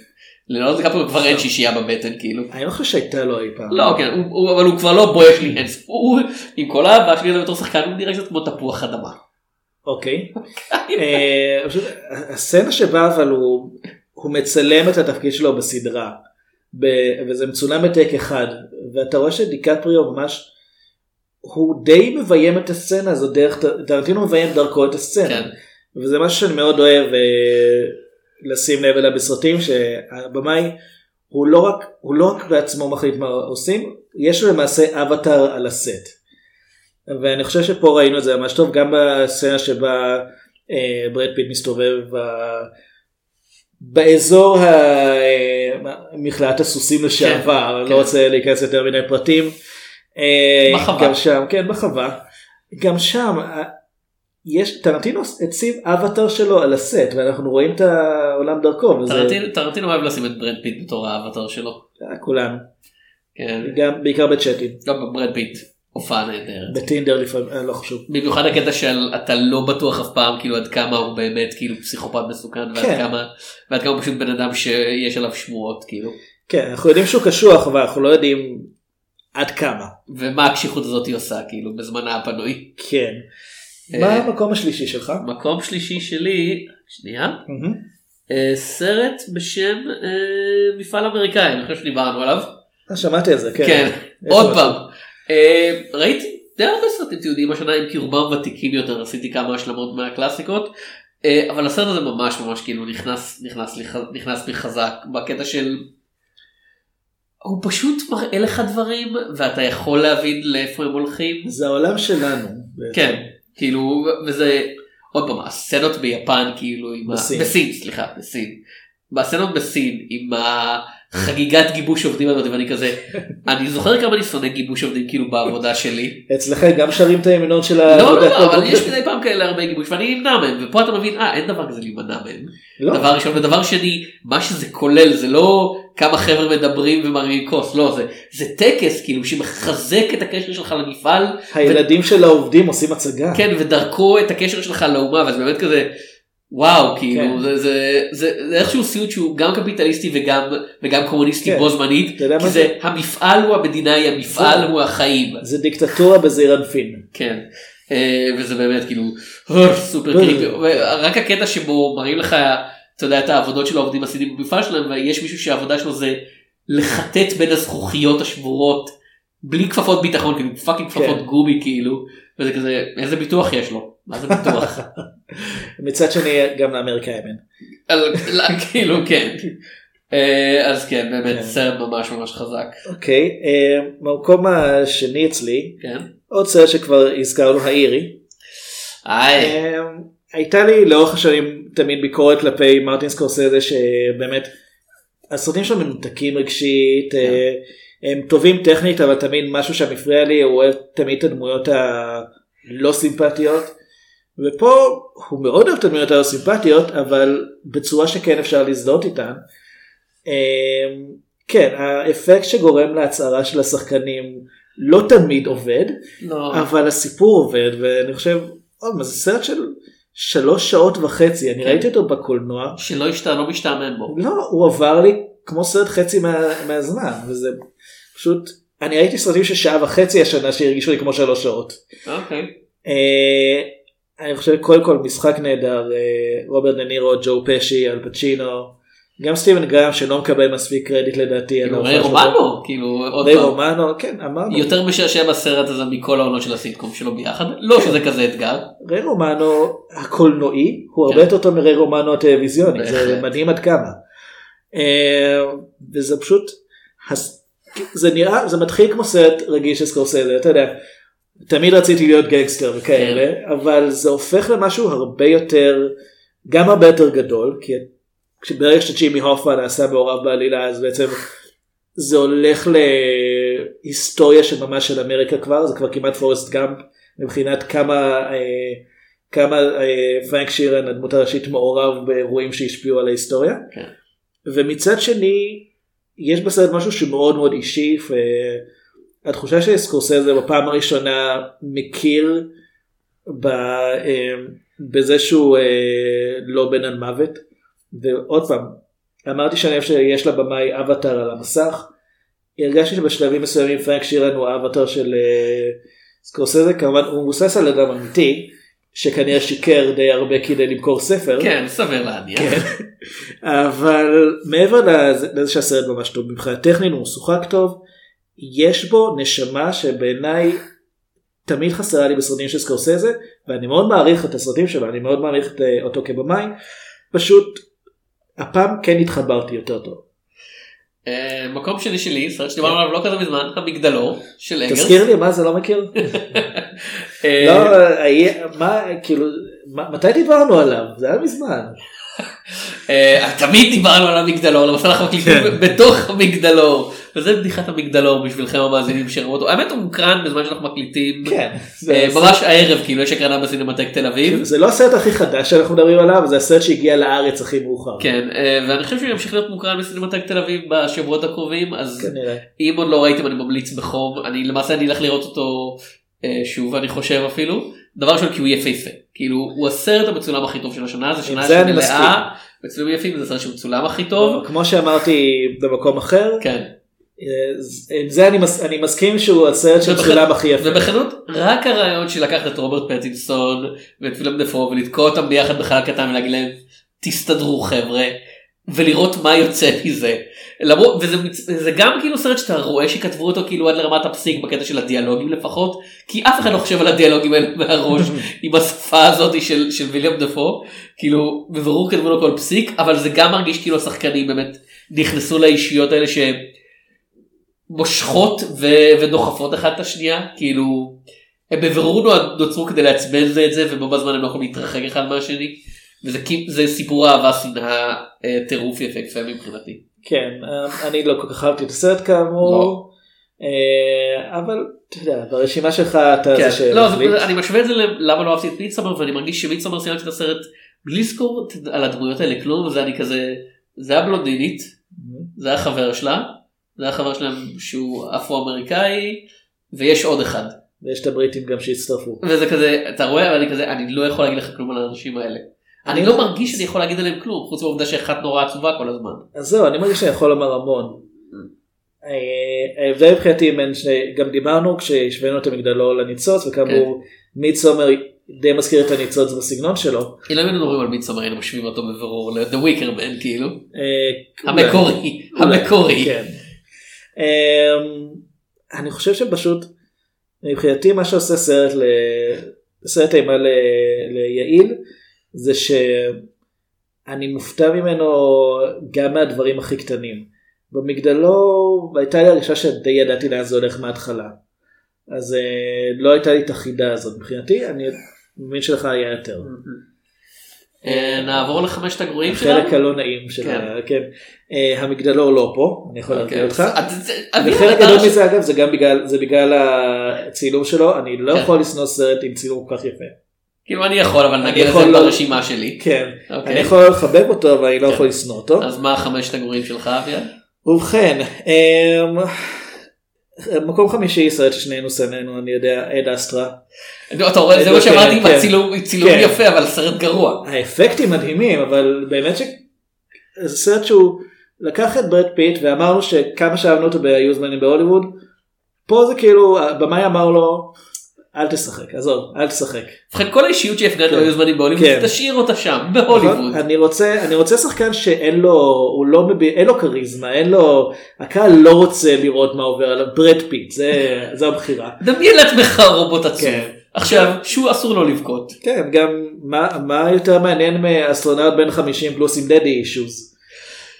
Speaker 1: ללאונרד דיקפריו כבר אין שישייה בבטן כאילו.
Speaker 2: אני לא חושב שהייתה לו אי פעם.
Speaker 1: לא כן אבל הוא כבר לא בויש לי אין הוא עם כל האהבה שלי בתור שחקן הוא נראה קצת כמו תפוח אדמה.
Speaker 2: אוקיי. אה, הסצנה שבה אבל הוא, מצלם את התפקיד שלו בסדרה ב- וזה מצולם בטייק אחד ואתה רואה שדיקפריו ממש הוא די מביים את הסצנה הזו דרך טרנטינו מביים דרכו את הסצנה
Speaker 1: כן.
Speaker 2: וזה משהו שאני מאוד אוהב. אה, לשים לב אליה בסרטים שהבמאי הוא לא רק הוא לא רק בעצמו מחליט מה עושים יש לו למעשה אבטאר על הסט. ואני חושב שפה ראינו את זה ממש טוב גם בסצנה שבה אה, ברד פיט מסתובב ב... באזור ה... אה, מכלאת הסוסים לשעבר,
Speaker 1: כן,
Speaker 2: לא
Speaker 1: כן.
Speaker 2: רוצה להיכנס יותר מדי לפרטים. אה,
Speaker 1: בחווה.
Speaker 2: גם שם, כן בחווה. גם שם אה, יש, טרנטינו הציב אבטר שלו על הסט ואנחנו רואים את העולם דרכו. וזה
Speaker 1: טרנטינו- טרנטינו אוהב לשים את ברד פיט בתור האבטר שלו.
Speaker 2: אה, כולנו,
Speaker 1: כן.
Speaker 2: גם בעיקר בצ'אטים,
Speaker 1: גם בברד פיט. הופעה נהדרת.
Speaker 2: בטינדר לפעמים, לא חשוב.
Speaker 1: במיוחד הקטע של אתה לא בטוח אף פעם כאילו עד כמה הוא באמת כאילו פסיכופת מסוכן ועד
Speaker 2: כן.
Speaker 1: כמה ועד כמה הוא פשוט בן אדם שיש עליו שמועות כאילו
Speaker 2: כן, אנחנו יודעים שהוא קשוח אבל אנחנו לא יודעים עד כמה.
Speaker 1: ומה הקשיחות הזאת היא עושה כאילו בזמנה הפנוי.
Speaker 2: כן.
Speaker 1: אה,
Speaker 2: מה המקום השלישי שלך?
Speaker 1: מקום שלישי שלי שנייה. אה, סרט בשם אה, מפעל אמריקאי אני חושב שדיברנו עליו.
Speaker 2: שמעתי על זה, כן.
Speaker 1: כן, עוד. פעם. ראיתי די הרבה סרטים תיעודיים השנה אם כי רובם ותיקים יותר עשיתי כמה השלמות מהקלאסיקות. אבל הסרט הזה ממש ממש כאילו נכנס נכנס לי ח- נכנס בי חזק בקטע של. הוא פשוט מראה לך דברים ואתה יכול להבין לאיפה הם הולכים.
Speaker 2: זה העולם שלנו.
Speaker 1: כן כאילו וזה עוד פעם הסצנות ביפן כאילו עם ה-
Speaker 2: בסין.
Speaker 1: בסין סליחה בסין. בסצנות בסין עם החגיגת גיבוש עובדים הזאת ואני כזה *laughs* אני זוכר כמה אני שונא גיבוש עובדים כאילו בעבודה שלי.
Speaker 2: אצלכם גם שרים את ההמנון של
Speaker 1: לא לא
Speaker 2: העבודה.
Speaker 1: לא אבל יש מדי פעם כאלה הרבה גיבוש ואני נמנע מהם ופה אתה מבין אה אין דבר כזה להימנע מהם.
Speaker 2: לא.
Speaker 1: דבר ראשון ודבר שני מה שזה כולל זה לא כמה חבר'ה מדברים ומרימים כוס לא זה זה טקס כאילו שמחזק את הקשר שלך למפעל
Speaker 2: הילדים של העובדים עושים הצגה.
Speaker 1: כן ודרכו את הקשר שלך לאומה וזה באמת כזה וואו כאילו
Speaker 2: כן.
Speaker 1: זה, זה, זה, זה איכשהו סיוט שהוא גם קפיטליסטי וגם וגם קומוניסטי
Speaker 2: כן.
Speaker 1: בו זמנית כי זה
Speaker 2: זה?
Speaker 1: המפעל הוא המדינה היא המפעל
Speaker 2: זה-
Speaker 1: הוא החיים
Speaker 2: זה דיקטטורה בזעיר אנפין.
Speaker 1: כן אה, וזה באמת כאילו אה, סופר
Speaker 2: אה.
Speaker 1: קריפי רק הקטע שבו מראים לך אתה יודע את העבודות של העובדים הסינים במפעל שלהם ויש מישהו שהעבודה שלו זה לחטט בין הזכוכיות השבורות בלי כפפות ביטחון כאילו fucking כפפות
Speaker 2: כן.
Speaker 1: גומי כאילו וזה כזה איזה ביטוח יש לו מה זה ביטוח. *laughs*
Speaker 2: מצד שני גם לאמריקאים אין.
Speaker 1: כאילו כן. אה, אז כן באמת
Speaker 2: כן.
Speaker 1: סרט ממש ממש חזק.
Speaker 2: אוקיי, אה, במקום השני אצלי,
Speaker 1: כן.
Speaker 2: עוד סרט שכבר הזכרנו, האירי.
Speaker 1: היי.
Speaker 2: הייתה לי לאורך השנים תמיד ביקורת כלפי מרטין סקורסזה שבאמת הסרטים שלו מנותקים רגשית, אה, הם טובים טכנית אבל תמיד משהו שם הפריע לי, הוא אוהב תמיד את הדמויות הלא סימפטיות. ופה הוא מאוד אוהב את הדמויות הלא סימפטיות אבל בצורה שכן אפשר להזדהות איתן. אה, כן, האפקט שגורם להצהרה של השחקנים לא תמיד עובד,
Speaker 1: לא.
Speaker 2: אבל הסיפור עובד ואני חושב, מה זה סרט של שלוש שעות וחצי, אני
Speaker 1: כן.
Speaker 2: ראיתי אותו בקולנוע,
Speaker 1: שלא השתנה לא משתעמם בו.
Speaker 2: לא, הוא עבר לי כמו סרט חצי מה, מהזמן, וזה פשוט, אני ראיתי סרטים של שעה וחצי השנה שהרגישו לי כמו שלוש שעות.
Speaker 1: אוקיי.
Speaker 2: אה, אני חושב קודם כל משחק נהדר, אה, רוברט דנירו, ג'ו פשי, אל פצ'ינו, גם סטיבן גראם שלא מקבל מספיק קרדיט לדעתי.
Speaker 1: כאילו, ריי. רומנו כאילו עוד
Speaker 2: ריי. רומנו, כן אמרנו.
Speaker 1: יותר משעשע בסרט הזה מכל העונות של הסיטקום שלו ביחד לא שזה כזה אתגר.
Speaker 2: ריי רומנו הקולנועי הוא הרבה
Speaker 1: כן.
Speaker 2: יותר טוב מריי רומנו הטלוויזיוני, זה. מדהים עד כמה. אה, וזה פשוט, זה נראה, זה מתחיל כמו סרט רגיל של סקורסזה, אתה יודע, תמיד רציתי להיות גנגסטר וכאלה,
Speaker 1: כן.
Speaker 2: אבל זה הופך למשהו הרבה יותר, גם הרבה יותר גדול, כי ברגע שג'ימי הופמן נעשה מעורב בעלילה אז בעצם זה הולך להיסטוריה של ממש של אמריקה כבר, זה כבר כמעט פורסט גאמפ מבחינת כמה, אה, כמה אה, פרנק שירן הדמות הראשית מעורב באירועים שהשפיעו על ההיסטוריה.
Speaker 1: כן.
Speaker 2: ומצד שני יש בסרט משהו שמאוד מאוד אישי והתחושה של סקורסזה בפעם הראשונה מכיר ב, אה, בזה שהוא אה, לא בן על מוות ועוד פעם אמרתי שאני חושב שיש לבמאי אבטר על המסך הרגשתי שבשלבים מסוימים פרנק שירן הוא האבטר של אה, סקורסזה כמובן הוא מבוסס על אדם אמיתי שכנראה שיקר די הרבה כדי למכור ספר.
Speaker 1: כן סביר להניח.
Speaker 2: כן. אבל מעבר לזה שהסרט ממש טוב מבחינת טכנית הוא משוחק טוב יש בו נשמה שבעיניי תמיד חסרה לי בסרטים של סקורסזה ואני מאוד מעריך את הסרטים שלו אני מאוד מעריך אה, אותו כבמאי פשוט הפעם כן התחברתי יותר טוב.
Speaker 1: אה, מקום שני שלי, סרט שדיברנו עליו לא כזה מזמן, המגדלור של אגרס.
Speaker 2: תזכיר לי מה זה לא מכיר?
Speaker 1: אה,
Speaker 2: לא, היה- מה כאילו מתי דיברנו עליו זה היה מזמן.
Speaker 1: אה, תמיד דיברנו על המגדלור, למעשה אנחנו מקליטים
Speaker 2: כן.
Speaker 1: בתוך המגדלור. וזה בדיחת המגדלור בשבילכם המאזינים שראו אותו. האמת הוא מוקרן בזמן שאנחנו מקליטים.
Speaker 2: כן.
Speaker 1: אה, ממש הערב כאילו יש הקרנה בסינמטק תל אביב.
Speaker 2: זה לא הסרט הכי חדש שאנחנו מדברים עליו זה הסרט שהגיע לארץ הכי מאוחר.
Speaker 1: כן, אה, ואני חושב שהוא ימשיך להיות מוקרן בסינמטק תל אביב בשבועות הקרובים, אז. אם עוד לא ראיתם אני ממליץ בחום, אני למעשה אני אלך לראות אותו אה, שוב אני חושב אפילו, דבר ראשון כי הוא יפהפה, כאילו הוא הסרט המצולם הכי טוב של השנה, שנה
Speaker 2: זה אני
Speaker 1: שמלאה בצילומים יפים, זה סרט שמצולם הכי טוב,
Speaker 2: כמו שאמרתי במקום אחר
Speaker 1: כן,
Speaker 2: עם זה אני מס- אני מסכים שהוא הסרט
Speaker 1: ובכן-
Speaker 2: שצולם הכי יפה.
Speaker 1: ובכנות רק הרעיון של לקחת את רוברט פטינסון ואת פילם דפו ולתקוע אותם ביחד בחלל קטן ולהגיד להם תסתדרו חבר'ה ולראות מה יוצא מזה. למרות וזה זה גם כאילו סרט שאתה רואה שכתבו אותו כאילו עד לרמת הפסיק בקטע של הדיאלוגים לפחות כי אף אחד לא חושב על הדיאלוגים האלה *laughs* מהראש עם השפה הזאת של של ויליאם דפו כאילו בבירור כתבו לו כל פסיק אבל זה גם מרגיש כאילו השחקנים באמת נכנסו לאישיות האלה שהם מושכות ו- ודוחפות אחת את השנייה כאילו הם בבירור נוצרו כדי לעצבן זה את זה ובו בזמן הם לא יכולים להתרחק אחד מהשני וזה סיפור אהבה שנאה אה, טירוף יפהפה מבחינתי.
Speaker 2: כן אה, אני לא כל כך אהבתי את הסרט כאמור. אה, אבל אתה יודע ברשימה שלך אתה
Speaker 1: כן,
Speaker 2: זה
Speaker 1: לא,
Speaker 2: שהחליט.
Speaker 1: זה- אני משווה את זה ללמה לא אהבתי את מידסמר ואני מרגיש שמידסמר סיימתי את הסרט בלי לזכור על הדמויות האלה כלום וזה אני כזה זה היה בלונדינית זה היה חבר שלה זה היה חבר שלהם שהוא אפרו-אמריקאי ויש עוד אחד
Speaker 2: ויש את הבריטים גם שהצטרפו.
Speaker 1: וזה כזה אתה רואה אני כזה אני לא יכול להגיד לך כלום על האנשים האלה. אני לא מרגיש שאני יכול להגיד עליהם כלום חוץ מהעובדה שאחת נורא עצובה כל הזמן.
Speaker 2: אז זהו אני מרגיש שאני יכול לומר המון. אה, ההבדל מבחינתי בין שגם דיברנו כשהשווינו את המגדלור לניצוץ וכאמור מידסומר די מזכיר את הניצוץ בסגנון שלו.
Speaker 1: אם לא היינו מדברים על מידסומר היינו משווים אותו בבירור ל-The Wicker Man כאילו
Speaker 2: אה,
Speaker 1: המקורי המקורי.
Speaker 2: כן. אמ, אני חושב שפשוט מבחינתי מה שעושה סרט ל... סרט אימה ל... ליעיל זה שאני מופתע ממנו גם מהדברים הכי קטנים. במגדלור הייתה לי הרגשה שדי ידעתי לאן זה הולך מההתחלה. אז אה, לא הייתה לי את החידה הזאת מבחינתי אני מבין שלך היה יותר.
Speaker 1: אה, נעבור לחמשת הגרועים שלנו.
Speaker 2: החלק הלא נעים של
Speaker 1: כן.
Speaker 2: ה... כן. אה, המגדלור לא פה אני יכול
Speaker 1: אוקיי,
Speaker 2: להגיד אותך. וחלק גדול מזה אגב זה גם בגלל זה בגלל הצילום שלו אני לא
Speaker 1: כן.
Speaker 2: יכול לשנוא סרט עם צילום כל כך יפה.
Speaker 1: כאילו אני יכול אבל נגיד את זה
Speaker 2: לא-
Speaker 1: ברשימה שלי.
Speaker 2: כן.
Speaker 1: אוקיי.
Speaker 2: אני יכול לחבב אותו אבל אני לא
Speaker 1: כן.
Speaker 2: יכול לשנוא אותו.
Speaker 1: אז מה חמשת הגרועים שלך אביעד?
Speaker 2: ובכן אמ, מקום חמישי סרט ששנינו שנאנו אני יודע אד אסטרה.
Speaker 1: לא, אתה רואה זה מה שאמרתי עם
Speaker 2: כן.
Speaker 1: הצילום צילום
Speaker 2: כן.
Speaker 1: יפה אבל סרט גרוע.
Speaker 2: האפקטים מדהימים אבל באמת שזה סרט שהוא לקח את ברד פיט ואמרנו שכמה שאהבנו אותו בהיו זמנים בהוליווד. פה זה כאילו הבמאי אמר לו אל תשחק עזוב אל תשחק.
Speaker 1: ובכן כל האישיות שהפגנת
Speaker 2: כן.
Speaker 1: היו זמנים בהוליווד
Speaker 2: כן.
Speaker 1: תשאיר אותה שם בהוליווד.
Speaker 2: אני רוצה אני רוצה שחקן שאין לו הוא לא מביע אין לו כריזמה אין לו הקהל לא רוצה לראות מה עובר עליו ברד פיט *laughs* זה הבחירה.
Speaker 1: דמיין לעצמך רובוט עצוב.
Speaker 2: כן.
Speaker 1: עכשיו שהוא אסור לו לבכות.
Speaker 2: כן גם מה יותר מעניין מאסטרונאוט בן 50 פלוס עם daddy issues.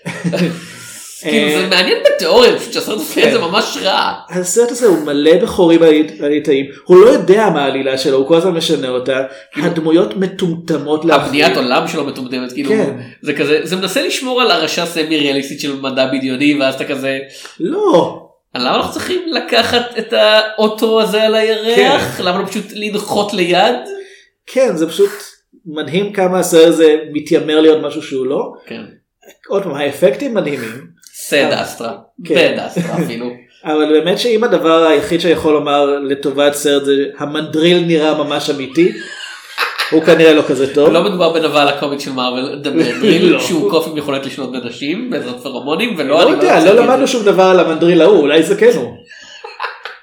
Speaker 2: *laughs*
Speaker 1: כאילו זה מעניין בתיאוריה פשוט שהסרט עושה את זה
Speaker 2: כן.
Speaker 1: ממש רע.
Speaker 2: הסרט הזה הוא מלא בחורים הליטאים הוא לא יודע מה העלילה שלו הוא כל הזמן משנה אותה הדמויות מטומטמות
Speaker 1: הבניית
Speaker 2: להחריד.
Speaker 1: עולם שלו מטומטמת כאילו
Speaker 2: כן.
Speaker 1: זה כזה זה מנסה לשמור על הרשע סמי ריאליסטית של מדע בדיוני ואז אתה כזה
Speaker 2: לא
Speaker 1: למה אנחנו צריכים לקחת את האוטו הזה על הירח
Speaker 2: כן.
Speaker 1: למה לא פשוט לנחות ליד.
Speaker 2: כן זה פשוט מדהים כמה הסרט הזה מתיימר להיות משהו שהוא לא.
Speaker 1: כן.
Speaker 2: עוד פעם האפקטים מדהימים.
Speaker 1: Sad Astra.
Speaker 2: כן.
Speaker 1: Bad Astra אפילו. *laughs*
Speaker 2: אבל באמת שאם הדבר היחיד שיכול לומר לטובת סרט זה המנדריל נראה ממש אמיתי. הוא כנראה לא כזה טוב.
Speaker 1: לא מדובר בנבל הקומיקס של מארוול דמנדריל
Speaker 2: לא.
Speaker 1: שהוא קוף עם יכולת לשלוט בנשים בעזרת פרומונים ולא
Speaker 2: לא
Speaker 1: אני
Speaker 2: יודע
Speaker 1: רוצה
Speaker 2: לא
Speaker 1: להגיד
Speaker 2: למדנו. שום דבר על המנדריל ההוא אולי זה כן הוא.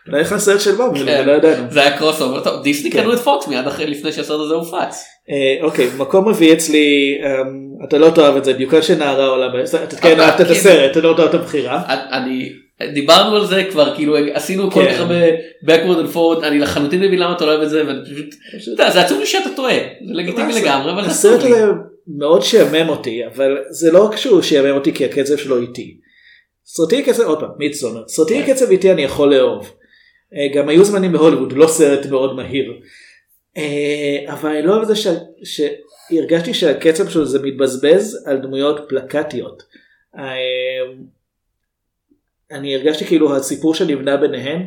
Speaker 2: אולי לך סרט של מארוול
Speaker 1: כן.
Speaker 2: ולא ידענו.
Speaker 1: זה היה crossover טוב דיסני
Speaker 2: כן.
Speaker 1: קנו את פוקס מיד אחרי לפני שהסרט הזה הופץ.
Speaker 2: אה, אוקיי מקום רביעי אצלי אמ, אתה לא תאהב את זה בדיוק שנערה עולה אתה כן
Speaker 1: אבל
Speaker 2: אהבת את
Speaker 1: כן.
Speaker 2: הסרט אתה לא תאהב את הבחירה.
Speaker 1: אני דיברנו על זה כבר כאילו עשינו כל. כך הרבה backward and forward אני לחלוטין מבין למה אתה לא אוהב את זה ואני פשוט זה עצוב לי שאתה טועה זה לגיטימי? לגמרי אבל זה עצוב לי.
Speaker 2: מאוד שעמם אותי אבל זה לא רק שהוא שעמם אותי כי הקצב שלו איטי. סרטי קצב עוד פעם מידסומר סרטי
Speaker 1: כן.
Speaker 2: קצב איטי אני יכול לאהוב. אה, גם היו זמנים בהוליווד לא סרט מאוד מהיר. אה, אבל אני לא אוהב את זה ש- שהרגשתי שהקצב שלו זה מתבזבז על דמויות פלקטיות. אה, אני הרגשתי כאילו הסיפור שנבנה ביניהן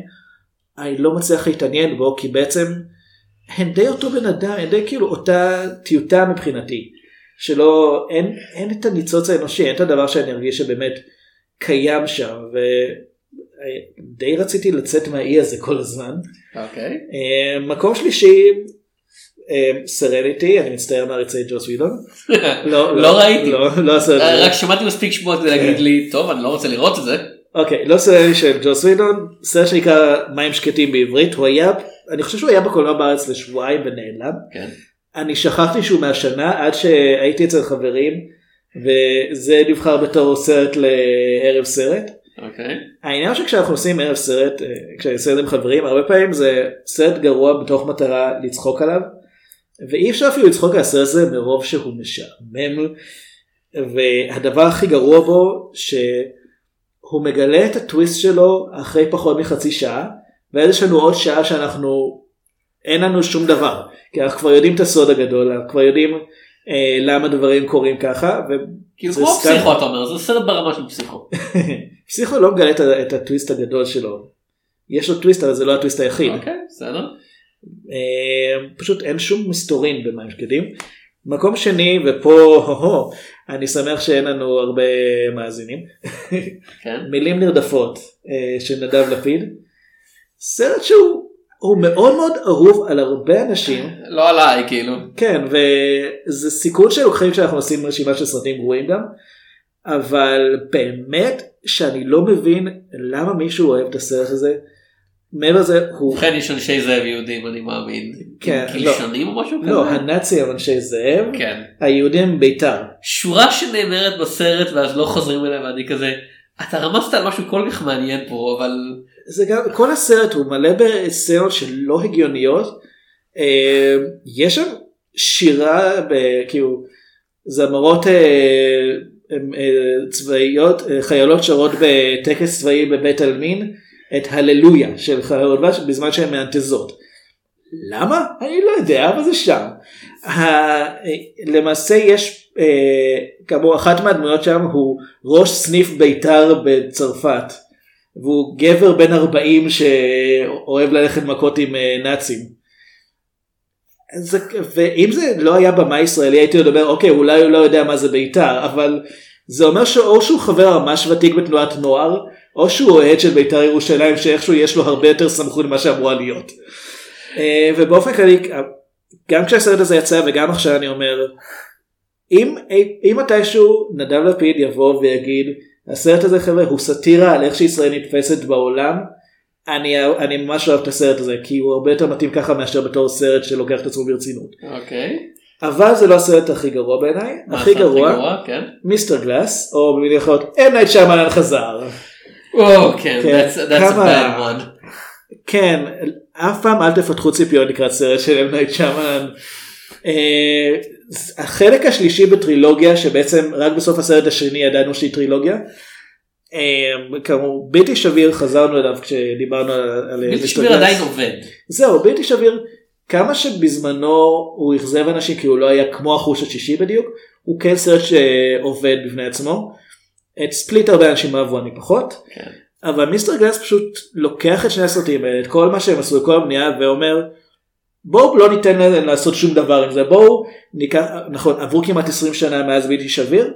Speaker 2: אני לא מצליח להתעניין בו כי בעצם הן די אותו בן אדם, הן די כאילו אותה טיוטה מבחינתי. שלא, אין, אין את הניצוץ האנושי, אין את הדבר שאני ארגיש שבאמת קיים שם. ודי רציתי לצאת מהאי הזה כל הזמן.
Speaker 1: אוקיי.
Speaker 2: אה, מקום שלישי, סרניטי, אני מצטער מעריצי ג'וס וידון. *laughs* לא,
Speaker 1: לא ראיתי.
Speaker 2: לא, לא הסרט הזה.
Speaker 1: רק שמעתי מספיק שמות כדי להגיד לי טוב אני לא רוצה לראות את זה.
Speaker 2: אוקיי, לא סרט של ג'וס וידון, סרט שנקרא מים שקטים בעברית, הוא היה, אני חושב שהוא היה בקולנוע בארץ לשבועיים ונעלם.
Speaker 1: כן.
Speaker 2: אני שכחתי שהוא מהשנה עד שהייתי אצל חברים וזה נבחר בתור סרט לערב סרט.
Speaker 1: אוקיי.
Speaker 2: העניין שכשאנחנו עושים ערב סרט, כשאני סרט עם חברים, הרבה פעמים זה סרט גרוע בתוך מטרה לצחוק עליו. ואי אפשר אפילו לצחוק על הסרט הזה מרוב שהוא משעמם. והדבר הכי גרוע בו שהוא מגלה את הטוויסט שלו אחרי פחות מחצי שעה ואז יש לנו עוד שעה שאנחנו אין לנו שום דבר כי אנחנו כבר יודעים את הסוד הגדול אנחנו כבר יודעים אה, למה דברים קורים ככה
Speaker 1: כאילו
Speaker 2: זה
Speaker 1: כמו
Speaker 2: סתם-
Speaker 1: פסיכו אתה אומר זה סרט ברמה של פסיכו. *laughs*
Speaker 2: ופסיכו לא מגלה את, הטוויסט הגדול שלו. יש לו טוויסט אבל זה לא הטוויסט היחיד.
Speaker 1: אוקיי בסדר.
Speaker 2: אה, פשוט אין שום מסתורין במים שקדים. מקום שני ופה הו-הו, אני שמח שאין לנו הרבה מאזינים.
Speaker 1: כן.
Speaker 2: מילים נרדפות אה, של נדב לפיד. סרט שהוא הוא מאוד מאוד אהוב על הרבה אנשים.
Speaker 1: לא עליי כאילו.
Speaker 2: כן וזה סיכון שלוקחים כשאנחנו עושים רשימה של סרטים גרועים גם. אבל באמת שאני לא מבין למה מישהו אוהב את הסרט הזה. מעבר לזה הוא
Speaker 1: ובכן יש אנשי זאב יהודים אני מאמין.
Speaker 2: כן,
Speaker 1: עם
Speaker 2: לא.
Speaker 1: קלשונים או משהו כזה.
Speaker 2: לא הנאצים הם אנשי זאב
Speaker 1: כן.
Speaker 2: היהודים בית"ר.
Speaker 1: שורה שנאמרת בסרט ואז לא חוזרים אליה ואני כזה אתה רמזת על משהו כל כך מעניין פה אבל
Speaker 2: זה גם כל הסרט הוא מלא בסצנות שלא הגיוניות. אה, יש שם שירה כאילו זמרות אה, צבאיות אה, חיילות שרות בטקס צבאי בבית עלמין את הללויה של חיילות דבש בזמן שהן מאנטזות. למה? אני לא יודע אבל זה שם. ה- למעשה יש אה, כאמור אחת מהדמויות שם הוא ראש סניף בית"ר בצרפת. והוא גבר בן 40 שאוהב ללכת מכות עם אה, נאצים. זה, ואם זה לא היה במאי ישראלי הייתי מדבר אוקיי אולי הוא לא יודע מה זה בית"ר אבל זה אומר שאו שהוא חבר ממש ותיק בתנועת נוער או שהוא אוהד של בית"ר ירושלים שאיכשהו יש לו הרבה יותר סמכות ממה שאמורה להיות. אה, ובאופן כללי גם כשהסרט הזה יצא וגם עכשיו אני אומר אם, אם מתישהו נדב לפיד יבוא ויגיד הסרט הזה חבר'ה הוא סאטירה על איך שישראל נתפסת בעולם אני, אני ממש אוהב את הסרט הזה כי הוא הרבה יותר מתאים ככה מאשר בתור סרט שלוקח את עצמו ברצינות.
Speaker 1: אוקיי.
Speaker 2: אבל זה לא הסרט הכי גרוע בעיניי, הכי גרוע
Speaker 1: כן.
Speaker 2: מיסטר גלאס או במילים אחרות אם נייט שיימלן חזר.
Speaker 1: או כן
Speaker 2: כן,
Speaker 1: that's that's a
Speaker 2: כמה-
Speaker 1: bad one.
Speaker 2: כן אף פעם אל תפתחו ציפיות לקראת סרט של אם נייט. אה, החלק השלישי בטרילוגיה שבעצם רק בסוף הסרט השני ידענו שהיא טרילוגיה. אה, כאמור בלתי שביר חזרנו אליו כשדיברנו על,
Speaker 1: בלתי שביר. עדיין עובד.
Speaker 2: זהו בלתי שביר כמה שבזמנו הוא אכזב אנשים כי הוא לא היה כמו החוש השישי בדיוק הוא כן סרט שעובד בפני עצמו. את Split הרבה אנשים אהבו אני פחות.
Speaker 1: כן.
Speaker 2: אבל מיסטר גלאס פשוט לוקח את שני הסרטים האלה את כל מה שהם עשו את כל הבנייה ואומר בואו לא ניתן להם לעשות שום דבר עם זה בואו ניקח נכון עברו כמעט 20 שנה מאז בלתי שביר.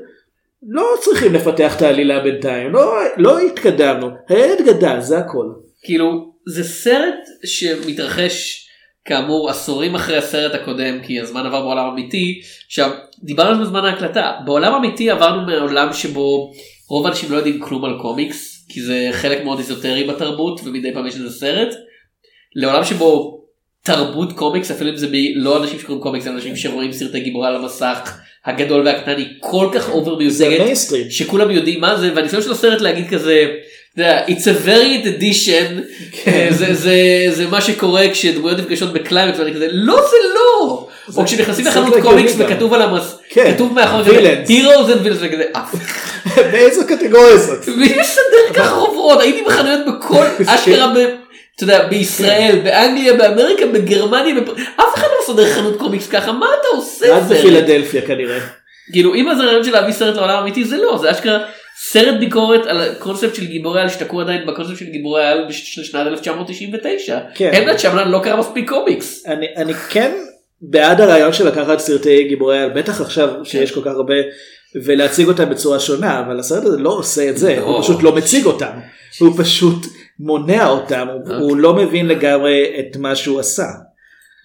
Speaker 2: לא צריכים לפתח את העלילה בינתיים לא לא התקדמנו הילד גדל זה הכל.
Speaker 1: כאילו זה סרט שמתרחש כאמור עשורים אחרי הסרט הקודם כי הזמן עבר בעולם אמיתי. עכשיו דיברנו על זה בזמן ההקלטה. בעולם אמיתי עברנו מהעולם שבו רוב האנשים לא יודעים כלום על קומיקס כי זה חלק מאוד איזוטרי בתרבות ומדי פעם יש לזה סרט. לעולם שבו תרבות קומיקס אפילו אם זה ב- לא אנשים שקוראים קומיקס אנשים שרואים סרטי גיבורי על המסך הגדול והקטן היא כל כך
Speaker 2: over
Speaker 1: מיוזגת. שכולם יודעים מה זה והניסיון של הסרט להגיד כזה it's a variant edition, אה, זה- זה- זה מה שקורה כשדמויות נפגשות בקליימקס ואני כזה, לא זה לא, או כשנכנסים לחנות קומיקס. וכתוב על המס,
Speaker 2: כן,
Speaker 1: כתוב מאחורי heroes and villains וכזה, אף *laughs*
Speaker 2: באיזו קטגוריה זאת?
Speaker 1: מי מסדר ככה חוברות? הייתי בחנויות בכל *laughs* אשכרה. אתה יודע, בישראל, באנגליה, באמריקה, בגרמניה, אף אחד לא מסדר חנות קומיקס ככה, מה אתה עושה? סרט?
Speaker 2: בפילדלפיה כנראה.
Speaker 1: כאילו, אם זה רעיון של להביא סרט לעולם האמיתי, זה לא, זה אשכרה סרט ביקורת על הקונספט של גיבורי על שתקעו עדיין בקונספט של גיבורי על של שנת 1999.
Speaker 2: כן.
Speaker 1: אין שמלן לא קרא מספיק קומיקס.
Speaker 2: אני, אני כן בעד הרעיון של לקחת סרטי גיבורי על, בטח עכשיו שיש כל כך הרבה, ולהציג אותם בצורה שונה, אבל הסרט הזה לא עושה את זה,
Speaker 1: לא.
Speaker 2: הוא פשוט לא מציג אותם, הוא פשוט מונע אותם, הוא, הוא לא מבין לגמרי את מה שהוא עשה.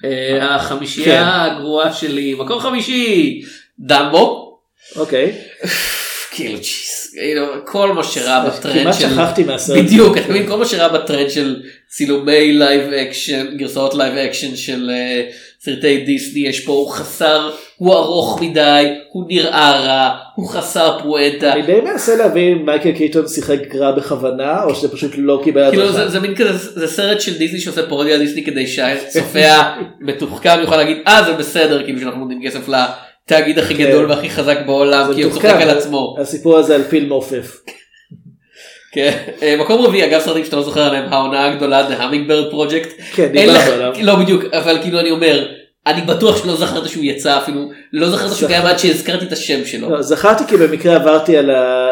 Speaker 1: אה,
Speaker 2: כן.
Speaker 1: החמישייה הגרועה שלי, מקום חמישי, דמבו.
Speaker 2: אוקיי,
Speaker 1: כאילו geez, כאילו, כל מה שראה בטרנד
Speaker 2: כמעט
Speaker 1: של...
Speaker 2: שכחתי מהסרט.
Speaker 1: בדיוק, אתה מבין? כל מה שראה בטרנד של צילומי live action, גרסאות live action של אה, סרטי דיסני, יש פה, הוא חסר, הוא ארוך מדי, הוא נראה רע, הוא חסר פואנטה.
Speaker 2: אני די מנסה להבין אם מייקל קיטון שיחק רע בכוונה, או שזה פשוט לא קיבל
Speaker 1: כאילו
Speaker 2: הדרכה.
Speaker 1: זה, זה מין כזה, זה סרט של דיסני שעושה פרודיה דיסני כדי שהצופה המתוחכם יוכל להגיד, אה זה בסדר, כאילו שאנחנו נותנים כסף לתאגיד הכי
Speaker 2: כן.
Speaker 1: גדול והכי חזק בעולם, כי הוא צוחק על עצמו.
Speaker 2: הסיפור הזה על פיל מעופף.
Speaker 1: כן. אה, מקום רביעי אגב סרטים שאתה לא זוכר עליהם העונה הגדולה The Hummingbird Project.
Speaker 2: כן,
Speaker 1: אין
Speaker 2: דיברנו
Speaker 1: לך-
Speaker 2: עליו.
Speaker 1: לא בדיוק אבל כאילו אני אומר אני בטוח שלא זכרת שהוא יצא אפילו לא זכרת שהוא קיים עד שהזכרתי את השם שלו.
Speaker 2: לא, זכרתי כי במקרה עברתי על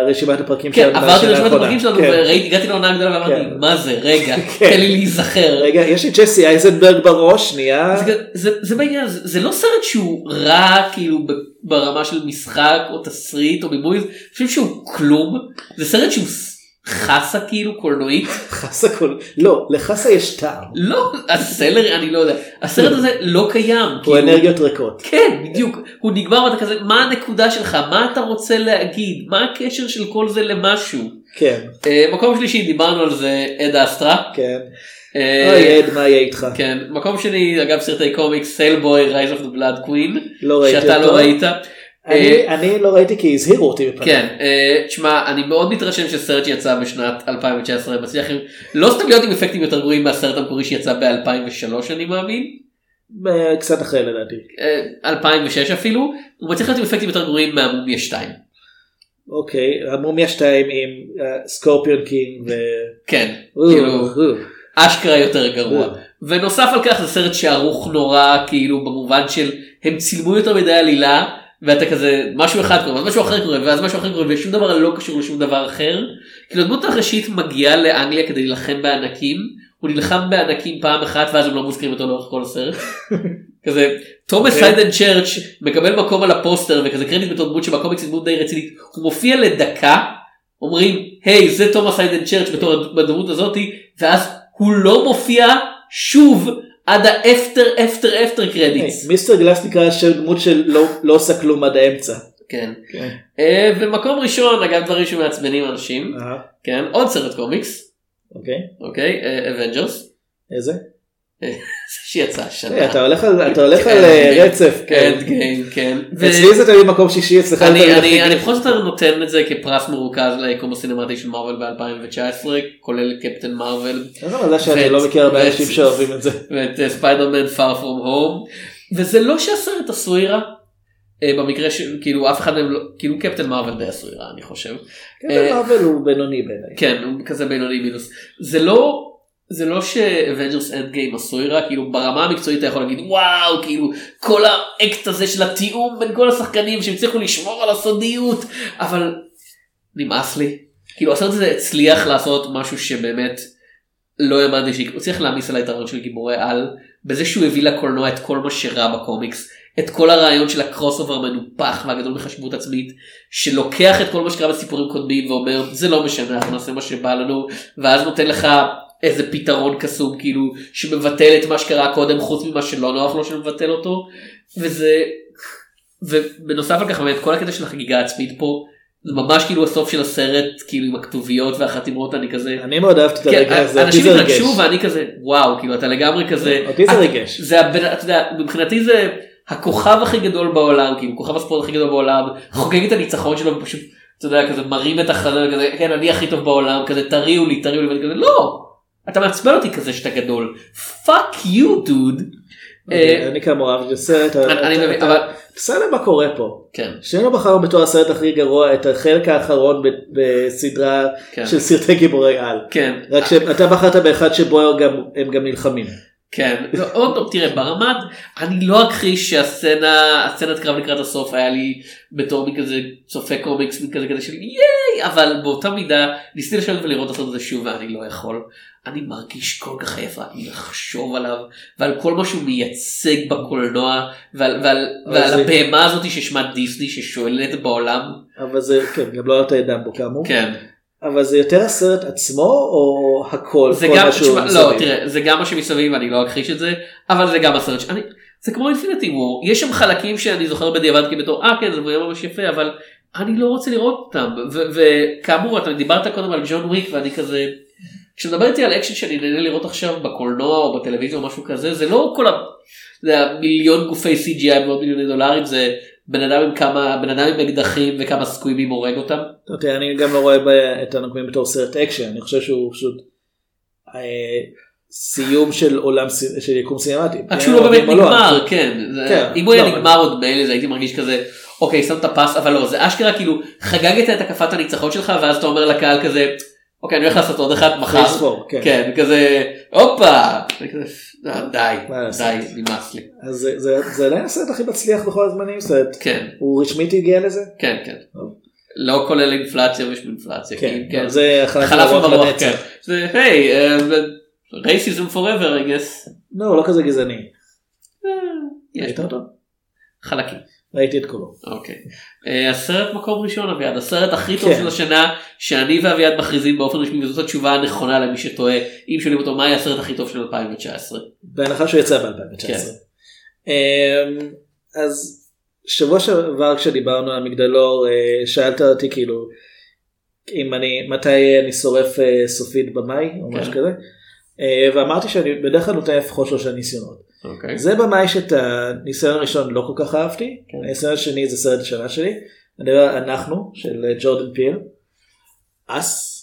Speaker 2: רשימת הפרקים
Speaker 1: כן
Speaker 2: שלנו
Speaker 1: עברתי
Speaker 2: מהשנה
Speaker 1: לרשימת
Speaker 2: האחרונה.
Speaker 1: הפרקים שלנו
Speaker 2: כן.
Speaker 1: הגעתי לעונה הגדולה ואמרתי
Speaker 2: כן.
Speaker 1: מה זה רגע
Speaker 2: כן. *laughs*
Speaker 1: תן לי להיזכר.
Speaker 2: רגע, יש לי ג'סי אייזנברג בראש, שנייה.
Speaker 1: זה- בעניין זה זה לא סרט שהוא רע כאילו ב- ברמה של משחק או תסריט או בימוי אני חושב שהוא כלום זה סרט שהוא חסה כאילו קולנועית
Speaker 2: חסה כל... לא, לחסה יש טעם.
Speaker 1: לא סלרי אני לא יודע הסרט הזה לא קיים.
Speaker 2: הוא
Speaker 1: כאילו.
Speaker 2: אנרגיות ריקות.
Speaker 1: כן בדיוק הוא נגמר ואתה כזה מה הנקודה שלך מה אתה רוצה להגיד מה הקשר של כל זה למשהו.
Speaker 2: כן,
Speaker 1: אה, מקום שלישי דיברנו על זה אד אסטרה.
Speaker 2: כן.
Speaker 1: אה,
Speaker 2: אוי אד, מה יהיה איתך?
Speaker 1: כן מקום שני אגב סרטי קומיקס הלבוי Rise of the Blood Queen
Speaker 2: לא ראיתי
Speaker 1: שאתה
Speaker 2: אותו.
Speaker 1: לא ראית.
Speaker 2: אני- אני לא ראיתי כי הזהירו אותי בפניו.
Speaker 1: כן, אה, תשמע, אני מאוד מתרשם שסרט שיצא בשנת 2019 מצליח לא סתם להיות עם אפקטים יותר גרועים מהסרט המקורי שיצא ב-2003 אני מאמין,
Speaker 2: אה, קצת אחרי לדעתי.
Speaker 1: אה, 2006 אפילו, הוא מצליח להיות עם אפקטים יותר גרועים מהמומיה 2.
Speaker 2: אוקיי, המומיה 2 עם אה, סקורפיון קינג ו...
Speaker 1: כן, כאילו. אשכרה יותר גרוע.
Speaker 2: אה.
Speaker 1: ונוסף על כך זה סרט שערוך נורא כאילו במובן של הם צילמו יותר מדי עלילה ואתה כזה משהו אחד קורה ואז משהו אחר קורה ואז משהו אחר קורה ושום דבר לא קשור לשום דבר אחר. כאילו הדמות הראשית מגיעה לאנגליה כדי להילחם בענקים הוא נלחם בענקים פעם אחת ואז הם לא מוזכרים אותו לאורך כל הסרט. *laughs* כזה תומאס
Speaker 2: אוקיי.
Speaker 1: היידן צ'רץ' מקבל מקום על הפוסטר וכזה קרדיט בתור דמות שבקומיקס היא דמות די רצינית הוא מופיע לדקה אומרים היי זה תומאס היידן צ'רץ' בתור הדמות הזאתי ואז הוא לא מופיע שוב עד ה after after
Speaker 2: after
Speaker 1: credits.
Speaker 2: מיסטר גלס נקרא שם דמות שלא לא עושה כלום עד האמצע.
Speaker 1: כן.
Speaker 2: כן.
Speaker 1: אה, ומקום ראשון אגב דברים שמעצבנים אנשים
Speaker 2: אה,
Speaker 1: כן עוד סרט קומיקס
Speaker 2: אוקיי,
Speaker 1: אוקיי אבנג'רס
Speaker 2: איזה?
Speaker 1: שיצא השנה.
Speaker 2: אתה הולך על אתה הולך
Speaker 1: כן,
Speaker 2: על אה,
Speaker 1: כן,
Speaker 2: רצף.
Speaker 1: כן כן כן. ו-
Speaker 2: אצלי זה תמיד מקום שישי אצלך. זה
Speaker 1: אני
Speaker 2: תמיד
Speaker 1: אני
Speaker 2: הכי-
Speaker 1: אני בכל זאת נותן את זה כפרס מרוכז ליקום הסינמטי של מארוול ב-2019 כולל קפטן מארוול
Speaker 2: איזה מזל שאני לא מכיר הרבה אנשים שאוהבים את זה.
Speaker 1: ואת ספיידרמן far from home וזה לא שהסרט עשוי רע. אה, במקרה של כאילו אף אחד מהם לא כאילו קפטן מארוול די עשוי רע אני חושב.
Speaker 2: קפטן מארוול הוא בינוני בעיניי.
Speaker 1: כן הוא כזה בינוני מינוס זה לא זה לא שאבנג'רס Endgame עשוי רע כאילו ברמה המקצועית אתה יכול להגיד וואו כאילו כל האקט הזה של התיאום בין כל השחקנים שהם הצליחו לשמור על הסודיות אבל נמאס לי. כאילו הסרט הזה הצליח לעשות משהו שבאמת לא האמנתי שהוא הצליח להעמיס עליי את הרעיון של גיבורי על בזה שהוא הביא לקולנוע את כל מה שרע בקומיקס את כל הרעיון של ה crossover המנופח והגדול מחשיבות עצמית שלוקח את כל מה שקרה בסיפורים קודמים ואומר זה לא משנה אנחנו נעשה מה שבא לנו ואז נותן לך איזה פתרון קסום כאילו שמבטל את מה שקרה קודם חוץ ממה שלא נוח לו שמבטל אותו וזה ובנוסף על כך באמת כל הקטע של החגיגה העצמית פה זה ממש כאילו הסוף של הסרט כאילו עם הכתוביות והחתימות אני כזה
Speaker 2: אני מאוד אהבתי את
Speaker 1: כן,
Speaker 2: הרגע הזה.
Speaker 1: אנשים התרגשו. ואני כזה וואו כאילו אתה לגמרי כזה
Speaker 2: אותי זה ריגש.
Speaker 1: זה מבחינתי זה הכוכב הכי גדול בעולם כאילו כוכב הספורט הכי גדול בעולם חוגג את הניצחון שלו ופשוט אתה יודע, כזה מרים את החזה, כזה, כן, אני הכי טוב בעולם, כזה, תריעו לי, תריעו לי, ואני כזה, לא, אתה מעצבן אותי כזה שאתה גדול. fuck you דוד.
Speaker 2: אני כאמור אהבתי את הסרט,
Speaker 1: אני- מבין, אבל-
Speaker 2: בסדר מה קורה פה.
Speaker 1: כן,
Speaker 2: שנינו בחרנו בתור הסרט הכי גרוע את החלק האחרון בסדרה
Speaker 1: כן.
Speaker 2: של סרטי גיבורי על.
Speaker 1: כן,
Speaker 2: רק שאתה בחרת באחד שבו הם גם- נלחמים.
Speaker 1: כן, לא, עוד פעם, תראה, ברמת, אני לא אכחיש שהסצנה, הסצנת קרב לקראת הסוף היה לי בתור מי כזה צופה קומיקס, מי כזה כזה של ייי, אבל באותה מידה ניסיתי לשבת ולראות את הסרט הזה שוב ואני לא יכול. אני מרגיש כל כך עייף רק מלחשוב עליו ועל כל מה שהוא מייצג בקולנוע ועל, ועל, ועל
Speaker 2: זה-
Speaker 1: הבהמה הזאת ששמה דיסני ששואלת בעולם.
Speaker 2: אבל זה, כן, גם לא אהבת את דמבו כאמור.
Speaker 1: כן.
Speaker 2: אבל זה יותר הסרט עצמו או הכל?
Speaker 1: זה גם, תשמע, לא? תראה, זה גם מה שמסביב, אני לא אכחיש את זה, אבל זה גם הסרט שאני, זה כמו אינפיניטי וור, יש שם חלקים שאני זוכר בדיעבד כבתור, אה כן, זה היה ממש יפה, אבל אני לא רוצה לראות אותם, וכאמור, אתה דיברת קודם על ג'ון וויק, ואני כזה, כשאתה מדבר איתי על אקשן שאני נהנה לראות עכשיו בקולנוע או בטלוויזיה או משהו כזה, זה לא כל ה... זה המיליון גופי CGI ועוד מיליוני דולרים, זה בן אדם עם כמה, בן אדם עם אקדחים וכמה סקוויבים הורג אותם.
Speaker 2: לא, תראה, אני גם לא רואה ב- את הנוקמים בתור סרט אקשן, אני חושב שהוא פשוט אה, סיום של עולם ס- של יקום סינמטי.
Speaker 1: רק שהוא לא באמת נגמר, כן. זה-
Speaker 2: כן,
Speaker 1: אם הוא היה
Speaker 2: לא,
Speaker 1: נגמר עוד מילא, זה הייתי מרגיש כזה, אוקיי, שמת פס, אבל לא, זה אשכרה כאילו, חגגת את הקפת הניצחון שלך, ואז אתה אומר לקהל כזה, אוקיי, אני הולך לעשות עוד אחד מחר.
Speaker 2: פייס פור, כן.
Speaker 1: כן, כזה, הופה, זה כזה, "אה, די? די, נמאס לי.
Speaker 2: אז זה- זה זה עדיין הסרט הכי מצליח בכל הזמנים, אומרת,
Speaker 1: כן,
Speaker 2: הוא רשמית הגיע לזה?
Speaker 1: כן, כן. לא כולל אינפלציה ויש אינפלציה.
Speaker 2: כן,
Speaker 1: כן.
Speaker 2: זה
Speaker 1: חלף
Speaker 2: לנצח.
Speaker 1: כן. זה, היי, רייסיזם פוראבר, I guess.
Speaker 2: לא, לא כזה גזעני.
Speaker 1: אה, יש? חלקים.
Speaker 2: ראיתי את כולו.
Speaker 1: אוקיי. אה, הסרט מקום ראשון אביעד, הסרט הכי טוב
Speaker 2: כן.
Speaker 1: של השנה, שאני ואביעד מכריזים באופן רשמי, וזאת התשובה הנכונה למי שטועה, אם שואלים אותו מה היה הסרט הכי טוב של 2019.
Speaker 2: בהנחה שהוא יצא ב-2019.
Speaker 1: כן.
Speaker 2: אמ, אז שבוע שעבר כשדיברנו על מגדלור אה, שאלת אותי כאילו אם אני מתי אני שורף אה, סופית במאי או
Speaker 1: כן.
Speaker 2: משהו כזה ואמרתי שאני בדרך כלל נותן לפחות שלושה ניסיונות.
Speaker 1: אוקיי.
Speaker 2: זה במאי שאת הניסיון הראשון לא כל כך אהבתי
Speaker 1: כן.
Speaker 2: הניסיון השני זה סרט השנה שלי. אני מדבר אנחנו של אה, ג'ורדן פיל. אס.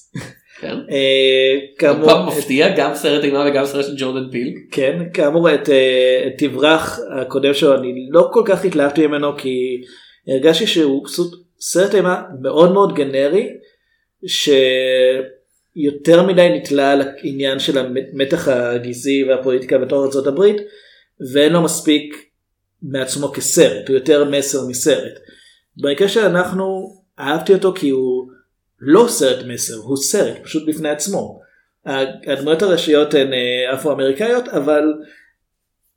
Speaker 1: כן. *laughs*
Speaker 2: אה, כאמור
Speaker 1: פעם מפתיע, גם סרט אימה וגם סרט של ג'ורדן פיל.
Speaker 2: כן, כאמור את, אה, את תברח הקודם שלו אני לא כל כך התלהבתי ממנו כי הרגשתי שהוא סרט אימה מאוד מאוד גנרי שיותר מדי נתלה על העניין של המתח הגזעי והפוליטיקה בתוך ארצות הברית ואין לו מספיק מעצמו כסרט, הוא יותר מסר מסרט. במקרה שאנחנו אהבתי אותו כי הוא לא סרט מסר, הוא סרט פשוט בפני עצמו. הדמויות הראשיות הן אה, אפרו-אמריקאיות אבל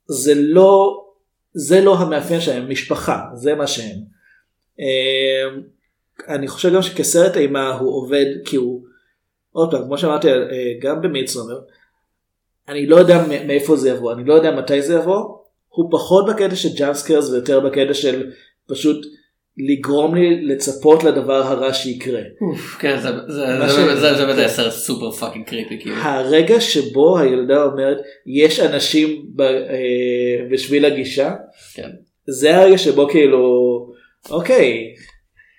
Speaker 2: זה לא זה לא המאפיין שלהם משפחה זה מה שהם. אה, אני חושב גם שכסרט אימה הוא עובד כי הוא עוד פעם כמו שאמרתי אה, גם במידסומר אני לא יודע מאיפה זה יבוא אני לא יודע מתי זה יבוא הוא פחות בקטע של jump scares ויותר בקטע של פשוט לגרום לי לצפות לדבר הרע שיקרה.
Speaker 1: כן, זה- באמת- סרט super fucking creepy כאילו.
Speaker 2: הרגע שבו הילדה אומרת יש אנשים אה, בשביל הגישה
Speaker 1: כן.
Speaker 2: זה הרגע שבו כאילו אוקיי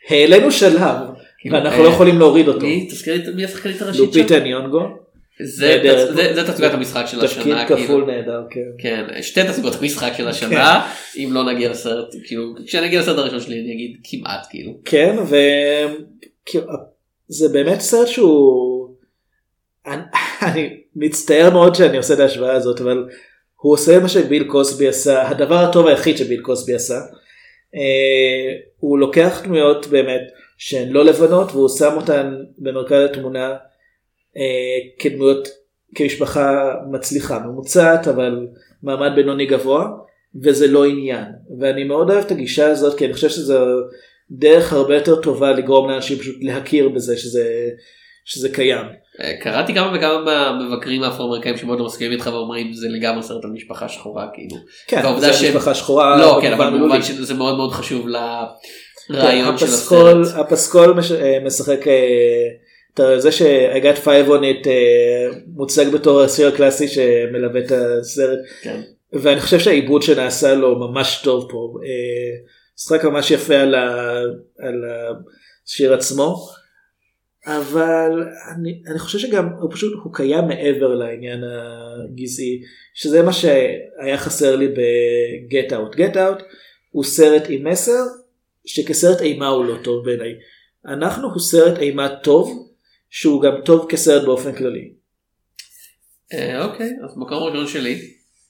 Speaker 2: העלינו שלב
Speaker 1: כאילו,
Speaker 2: ואנחנו לא
Speaker 1: אה,
Speaker 2: יכולים להוריד אותו.
Speaker 1: מי, תזכיר לי, מי השחקנית הראשית שם?
Speaker 2: לופיטה ניונגו
Speaker 1: זה-
Speaker 2: נהדרת.
Speaker 1: זה- זה תצוגת המשחק של
Speaker 2: תפקיד
Speaker 1: השנה.
Speaker 2: כפול
Speaker 1: כאילו.
Speaker 2: נהדר כן.
Speaker 1: כן, שתי תצוגות המשחק של *laughs* השנה, אם לא נגיע לסרט, כאילו, כשנגיע לסרט הראשון שלי אני אגיד כמעט כאילו.
Speaker 2: כן וזה באמת סרט שהוא אני, *laughs* אני מצטער מאוד שאני עושה את ההשוואה הזאת אבל הוא עושה מה שביל קוסבי עשה הדבר הטוב היחיד שביל קוסבי עשה. אה, הוא לוקח דמויות באמת שהן לא לבנות והוא שם אותן במרכז התמונה כדמויות כמשפחה מצליחה ממוצעת אבל מעמד בינוני גבוה וזה לא עניין ואני מאוד אוהב את הגישה הזאת כי אני חושב שזו דרך הרבה יותר טובה לגרום לאנשים פשוט להכיר בזה שזה שזה קיים.
Speaker 1: אה, קראתי כמה וכמה מהמבקרים האפרו-אמריקאים שמאוד לא מסכימים איתך ואומרים זה לגמרי סרט על משפחה שחורה כאילו.
Speaker 2: כן, זה
Speaker 1: שהם-
Speaker 2: משפחה שחורה.
Speaker 1: לא, כן, אבל
Speaker 2: במובן.
Speaker 1: שזה מאוד מאוד חשוב
Speaker 2: כן,
Speaker 1: לרעיון של
Speaker 2: הפסקול,
Speaker 1: הסרט.
Speaker 2: הפסקול מש, אה, משחק אה, זה on it אה, מוצג בתור השיר הקלאסי שמלווה את הסרט
Speaker 1: כן.
Speaker 2: ואני חושב שהעיבוד שנעשה לו ממש טוב פה. אה, משחק ממש יפה על, ה, על השיר עצמו. אבל אני, אני חושב שגם הוא פשוט הוא קיים מעבר לעניין הגזעי שזה מה שהיה חסר לי ב-Get Out. Get Out הוא סרט עם מסר שכסרט אימה הוא לא טוב בעיניי. אנחנו הוא סרט אימה טוב שהוא גם טוב כסרט באופן כללי.
Speaker 1: אה, אוקיי אז מקום ראשון שלי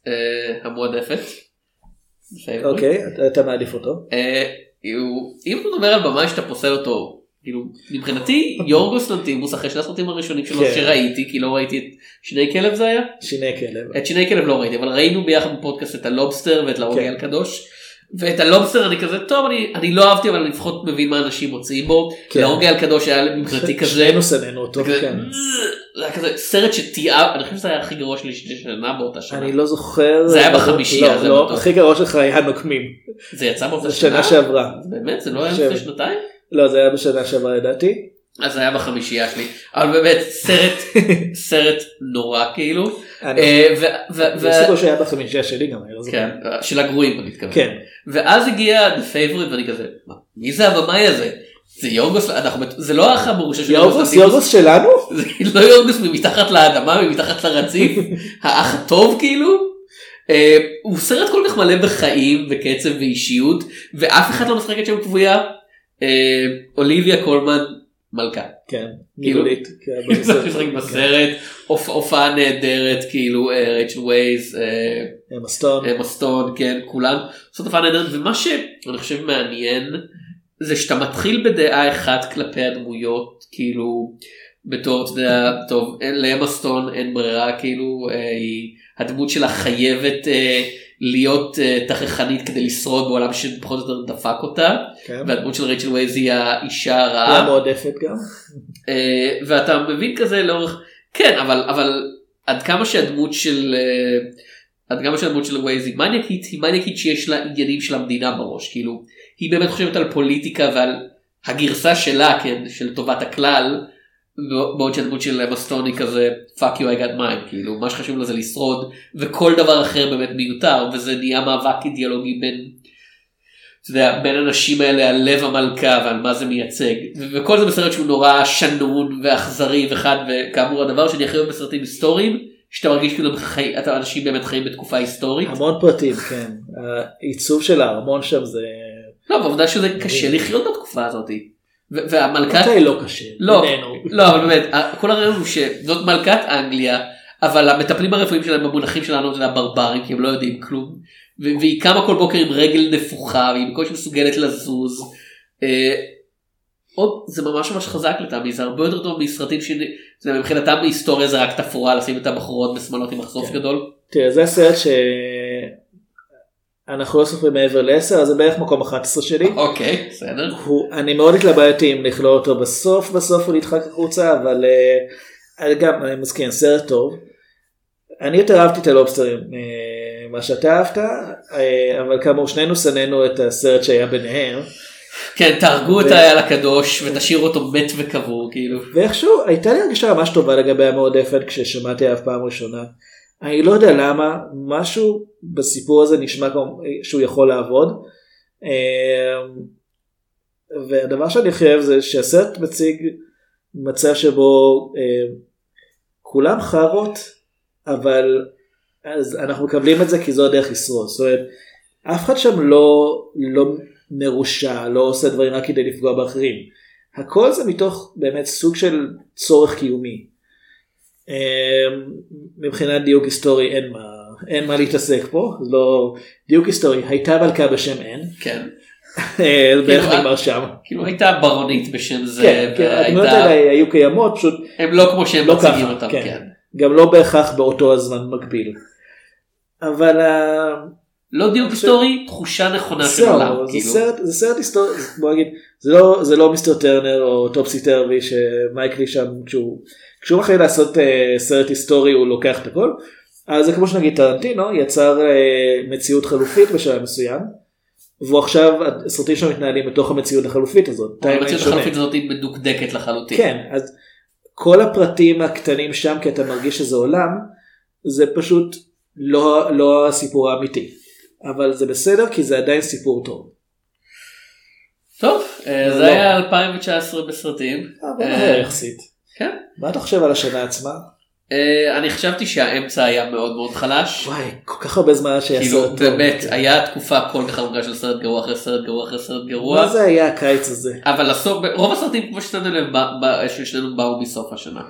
Speaker 1: אה, המועדפת.
Speaker 2: אוקיי אתה מעדיף אותו.
Speaker 1: אה, אם אתה מדבר על במאי שאתה פוסל אותו כאילו מבחינתי יורגוס לנטימוס אחרי שני הסרטים הראשונים שלו
Speaker 2: כן.
Speaker 1: שראיתי כי לא ראיתי את שני כלב זה היה
Speaker 2: שיני כלב.
Speaker 1: את שיני כלב לא ראיתי אבל ראינו ביחד בפודקאסט את הלובסטר ואת לאורגל
Speaker 2: כן.
Speaker 1: ואת הלובסטר אני כזה טוב אני אני לא אהבתי אבל אני לפחות מבין מה אנשים מוצאים בו.
Speaker 2: כן.
Speaker 1: לאורגל הקדוש היה מבחינתי *laughs* כזה.
Speaker 2: שנינו שנאנו אותו. כן.
Speaker 1: זה היה כזה סרט שתיאר אני חושב שזה היה הכי גרוע שלי שנה באותה שנה.
Speaker 2: אני לא זוכר.
Speaker 1: זה היה בחמישייה,
Speaker 2: לא, לא. הכי גרוע שלך היה נוקמים.
Speaker 1: זה יצא באותה
Speaker 2: זה שנה שעברה.
Speaker 1: באמת זה לא היה. לפני שנתיים?
Speaker 2: לא זה היה בשנה שעברה לדעתי.
Speaker 1: אז זה היה בחמישייה שלי אבל באמת סרט *laughs* סרט נורא כאילו
Speaker 2: זה סיפור שהיה בחמישייה שלי גם. לא.
Speaker 1: כן של הגרועים אני מתכוון
Speaker 2: כן.
Speaker 1: ואז הגיע The Favorite ואני כזה "מה, מי זה הבמאי הזה זה יורגוס אנחנו זה לא האח המורשה של
Speaker 2: יורגוס יורגוס שלנו? *laughs*
Speaker 1: זה לא יורגוס ממתחת לאדמה ממתחת לרציף *laughs* האח הטוב כאילו. אה, הוא סרט כל כך מלא בחיים וקצב ואישיות ואף אחד לא משחקת שם כבויה. אה, אוליביה קולמן מלכה.
Speaker 2: כן.
Speaker 1: כאילו-
Speaker 2: מילולית. כן, *laughs*
Speaker 1: זה
Speaker 2: בסרט.
Speaker 1: הופ- הופעה נהדרת כאילו רייצ'ל ווייז
Speaker 2: כן, מסטון.
Speaker 1: מסטון כן כולם עושות הופעה נהדרת ומה שאני חושב מעניין זה שאתה מתחיל בדעה אחת כלפי הדמויות כאילו בתור אתה יודע טוב לאמה סטון אין ברירה כאילו אה, הדמות שלה חייבת אה, להיות אה, תככנית כדי לשרוד בעולם שפחות או יותר דפק אותה
Speaker 2: כן.
Speaker 1: והדמות של רייצ'ל ווייז היא האישה הרעה.
Speaker 2: מועדפת גם.
Speaker 1: אה, ואתה מבין כזה לאורך כן אבל אבל עד כמה שהדמות של אה, עד כמה שהדמות של ווייז היא מניאקית היא מניאקית שיש לה עניינים של המדינה בראש כאילו היא באמת חושבת על פוליטיקה ועל הגרסה שלה כן של טובת הכלל בעוד שהדמות של היא כזה fuck you I got mine כאילו מה שחשוב לה זה לשרוד וכל דבר אחר באמת מיותר וזה נהיה מאבק אידיאולוגי בין. אתה יודע, בין האנשים האלה על לב המלכה ועל מה זה מייצג וכל זה בסרט שהוא נורא שנון ואכזרי וחד וכאמור הדבר שאני הכי אוהב בסרטים היסטוריים שאתה מרגיש כאילו חי... אתה אנשים באמת חיים בתקופה היסטורית.
Speaker 2: המון פרטים כן. העיצוב של הארמון שם זה.
Speaker 1: לא והעובדה שזה קשה לחיות בתקופה הזאת. והמלכת
Speaker 2: מתי לא קשה.
Speaker 1: לא. לא, אבל באמת, כל הרעיון הוא שזאת מלכת אנגליה, אבל המטפלים הרפואיים שלהם במונחים שלנו זה הברברים, כי הם לא יודעים כלום, והיא קמה כל בוקר עם רגל נפוחה, והיא בקושי מסוגלת לזוז. אה, עוד, זה ממש ממש חזק לטעמי, זה הרבה יותר טוב מסרטים שמבחינתם בהיסטוריה זה רק תפאורה לשים את הבחורות בשמאלות עם מחשוף
Speaker 2: כן.
Speaker 1: גדול.
Speaker 2: תראה זה סרט שאנחנו לא סופרים מעבר ל-10 אז זה בערך מקום 11 שלי.
Speaker 1: אוקיי, בסדר.
Speaker 2: הוא, אני מאוד התלבטתי אם לכלול אותו בסוף בסוף הוא נדחק החוצה אבל uh, גם אני מסכים סרט טוב. אני יותר אהבתי את הלובסטרים uh, מה שאתה אהבת uh, אבל כאמור שנינו שנאנו את הסרט שהיה ביניהם
Speaker 1: כן, תהרגו את
Speaker 2: ו-
Speaker 1: האייל הקדוש ותשאירו אותו מת וקבור, כאילו.
Speaker 2: ואיכשהו הייתה לי הרגשה ממש טובה לגבי המועדפת כששמעתי עליו פעם ראשונה. אני לא יודע למה משהו בסיפור הזה נשמע כמו שהוא יכול לעבוד. אה, והדבר שאני הכי אוהב זה שהסרט מציג מצב שבו אה, כולם חארות אבל אז אנחנו מקבלים את זה כי זו הדרך לשרוד. זאת אומרת אף אחד שם לא, לא מרושע לא עושה דברים רק כדי לפגוע באחרים. הכל זה מתוך באמת סוג של צורך קיומי. אה, מבחינת דיוק היסטורי אין מה אין מה להתעסק פה לא דיוק היסטורי הייתה מלכה בשם אין
Speaker 1: כן.
Speaker 2: אה, זה בערך
Speaker 1: כאילו,
Speaker 2: נגמר שם.
Speaker 1: כאילו הייתה ברונית בשם זה,
Speaker 2: כן, כן, הדמויות
Speaker 1: והייתה-
Speaker 2: האלה היו קיימות פשוט
Speaker 1: הם לא כמו שהם
Speaker 2: לא
Speaker 1: מציגים אותם,
Speaker 2: כן.
Speaker 1: כן.
Speaker 2: גם לא בהכרח באותו הזמן מקביל. אבל ה-
Speaker 1: לא דיוק היסטורי, תחושה נכונה של עולם,
Speaker 2: זה
Speaker 1: כאילו.
Speaker 2: סרט זה סרט היסטורי בוא נגיד זה לא זה לא מיסטר טרנר או טופסי טרווי שמייקלי שם כשהוא כשהוא מחליט לעשות אה, סרט היסטורי הוא לוקח את הכל. אז זה כמו שנגיד טרנטינו יצר אה, מציאות חלופית בשלב מסוים. והוא עכשיו הסרטים שלו מתנהלים בתוך המציאות החלופית הזאת.
Speaker 1: המציאות. החלופית הזאת היא מדוקדקת לחלוטין.
Speaker 2: כן אז כל הפרטים הקטנים שם כי אתה מרגיש שזה עולם זה פשוט לא לא הסיפור האמיתי אבל זה בסדר כי זה עדיין סיפור טוב.
Speaker 1: טוב, אה, זה
Speaker 2: לא.
Speaker 1: היה 2019 בסרטים.
Speaker 2: אבל
Speaker 1: אה,
Speaker 2: מהר יחסית.
Speaker 1: כן.
Speaker 2: מה אתה חושב על השנה עצמה?
Speaker 1: אה, אני חשבתי שהאמצע היה מאוד מאוד חלש.
Speaker 2: וואי, כל כך הרבה זמן שהיה
Speaker 1: כאילו
Speaker 2: סרט טוב.
Speaker 1: באמת היה תקופה כל כך ארוכה של סרט גרוע אחרי סרט גרוע אחרי סרט גרוע.
Speaker 2: מה זה היה הקיץ הזה?
Speaker 1: אבל הסוף, רוב הסרטים כמו ששמנו לב ב- ב- של שנינו באו מסוף השנה.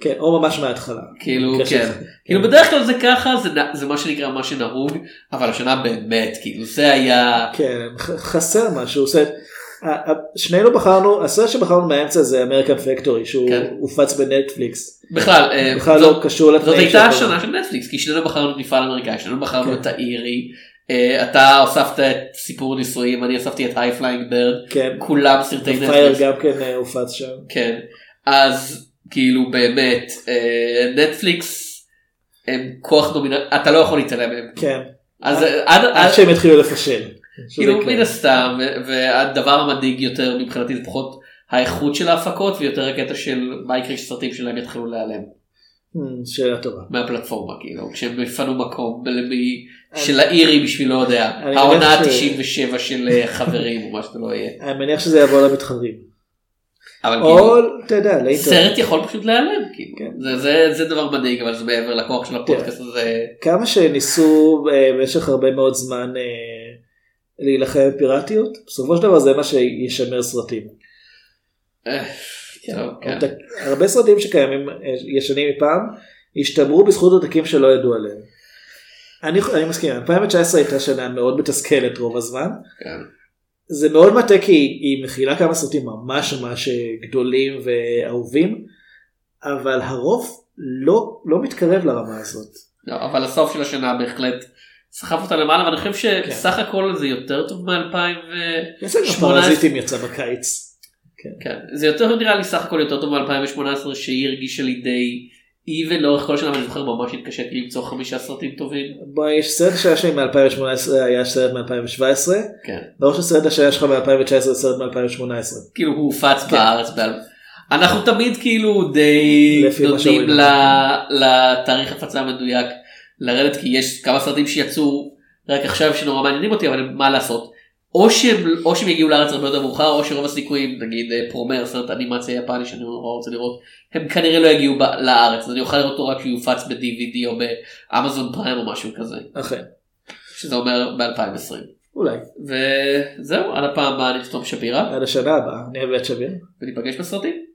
Speaker 2: כן, או ממש מההתחלה.
Speaker 1: כאילו כן.
Speaker 2: שלך.
Speaker 1: כאילו בדרך כלל זה ככה זה, מה שנקרא מה שנהוג אבל השנה באמת כאילו זה היה
Speaker 2: כן, חסר משהו. שנינו בחרנו, הסרט שבחרנו מהאמצע זה American Factory שהוא
Speaker 1: כן.
Speaker 2: הופץ בנטפליקס.
Speaker 1: בכלל אה,
Speaker 2: בכלל
Speaker 1: זאת-
Speaker 2: לא קשור לתנאים
Speaker 1: זאת הייתה השנה של נטפליקס כי שנינו בחרנו את מפעל אמריקאי שנינו בחרנו
Speaker 2: כן.
Speaker 1: את האירי אה, אתה הוספת את סיפור נישואים אני הוספתי את High Flying Bird
Speaker 2: כן,
Speaker 1: כולם סרטי
Speaker 2: pure
Speaker 1: נטפליקס
Speaker 2: גם כן אה, הופץ שם.
Speaker 1: כן אז כאילו באמת נטפליקס הם כוח דומיננטי אתה לא יכול להתעלם מהם
Speaker 2: כן,
Speaker 1: אז עד
Speaker 2: שהם התחילו לפשל. שזה
Speaker 1: כאילו
Speaker 2: כן.
Speaker 1: מן הסתם ו- והדבר המדאיג יותר מבחינתי זה פחות האיכות של ההפקות ויותר הקטע של מה יקרה כשסרטים שלהם יתחילו להיעלם
Speaker 2: Hmm, שאלה טובה.
Speaker 1: מהפלטפורמה כאילו כשהם יפנו מקום למי של האירי בשביל לא יודע העונה
Speaker 2: מניח ש-
Speaker 1: ה-97 של אה, חברים או מה שזה לא יהיה
Speaker 2: אני מניח שזה יבוא למתחרים.
Speaker 1: אבל
Speaker 2: או,
Speaker 1: כאילו
Speaker 2: אתה יודע, לאינטרנט.
Speaker 1: סרט יכול פשוט להיעלם כאילו
Speaker 2: כן.
Speaker 1: זה- זה זה דבר מדאיג אבל זה מעבר לכוח של הפודקאסט הזה
Speaker 2: כמה שניסו אה, במשך הרבה מאוד זמן אה, להילחם בפיראטיות, בסופו של דבר זה מה שישמר סרטים.
Speaker 1: אה, כן.
Speaker 2: עותק- הרבה סרטים שקיימים אה, ישנים מפעם השתמרו בזכות עותקים שלא ידעו עליהם. אני, אני מסכים, 2019 הייתה שנה מאוד מתסכלת רוב הזמן.
Speaker 1: כן.
Speaker 2: זה מאוד מטה כי היא, היא מכילה כמה סרטים ממש ממש אה, גדולים ואהובים, אבל הרוב לא, לא מתקרב לרמה הזאת.
Speaker 1: לא, אבל הסוף של השנה בהחלט סחב אותה למעלה ואני חושב
Speaker 2: כן.
Speaker 1: שסך הכל זה יותר טוב מ-2000
Speaker 2: יש לנו
Speaker 1: 18.
Speaker 2: פרזיטים יצא בקיץ.
Speaker 1: כן, זה יותר נראה לי סך הכל יותר טוב מ-2018 שהיא הרגישה לי די even לאורך כל השנה ואני זוכר ממש התקשיתי למצוא חמישה סרטים טובים.
Speaker 2: בוא, יש סרט השנה שלי מ-2018 היה סרט מ-2017,
Speaker 1: כן.
Speaker 2: ברור שסרט השנה שלך מ-2019 זה סרט מ-2018.
Speaker 1: כאילו הוא הופץ
Speaker 2: כן.
Speaker 1: בארץ. בעל- אנחנו תמיד כאילו די נותנים לתאריך הפצה המדויק לרדת כי יש כמה סרטים שיצאו רק עכשיו שנורא מעניינים אותי אבל מה לעשות. או שהם, או שהם יגיעו לארץ הרבה יותר מאוחר או שרוב הסיכויים נגיד אה, פרומר סרט אנימציה יפני שאני נורא רוצה לראות הם כנראה לא יגיעו לארץ אז אני אוכל לראות אותו רק כשהוא יופץ ב-DVD או באמזון פריים או משהו כזה
Speaker 2: אכן,
Speaker 1: שזה אומר ב-2020
Speaker 2: אולי.
Speaker 1: וזהו עד הפעם הבאה אני שפירא
Speaker 2: עד השנה הבאה, אני את שביר.
Speaker 1: וניפגש בסרטים.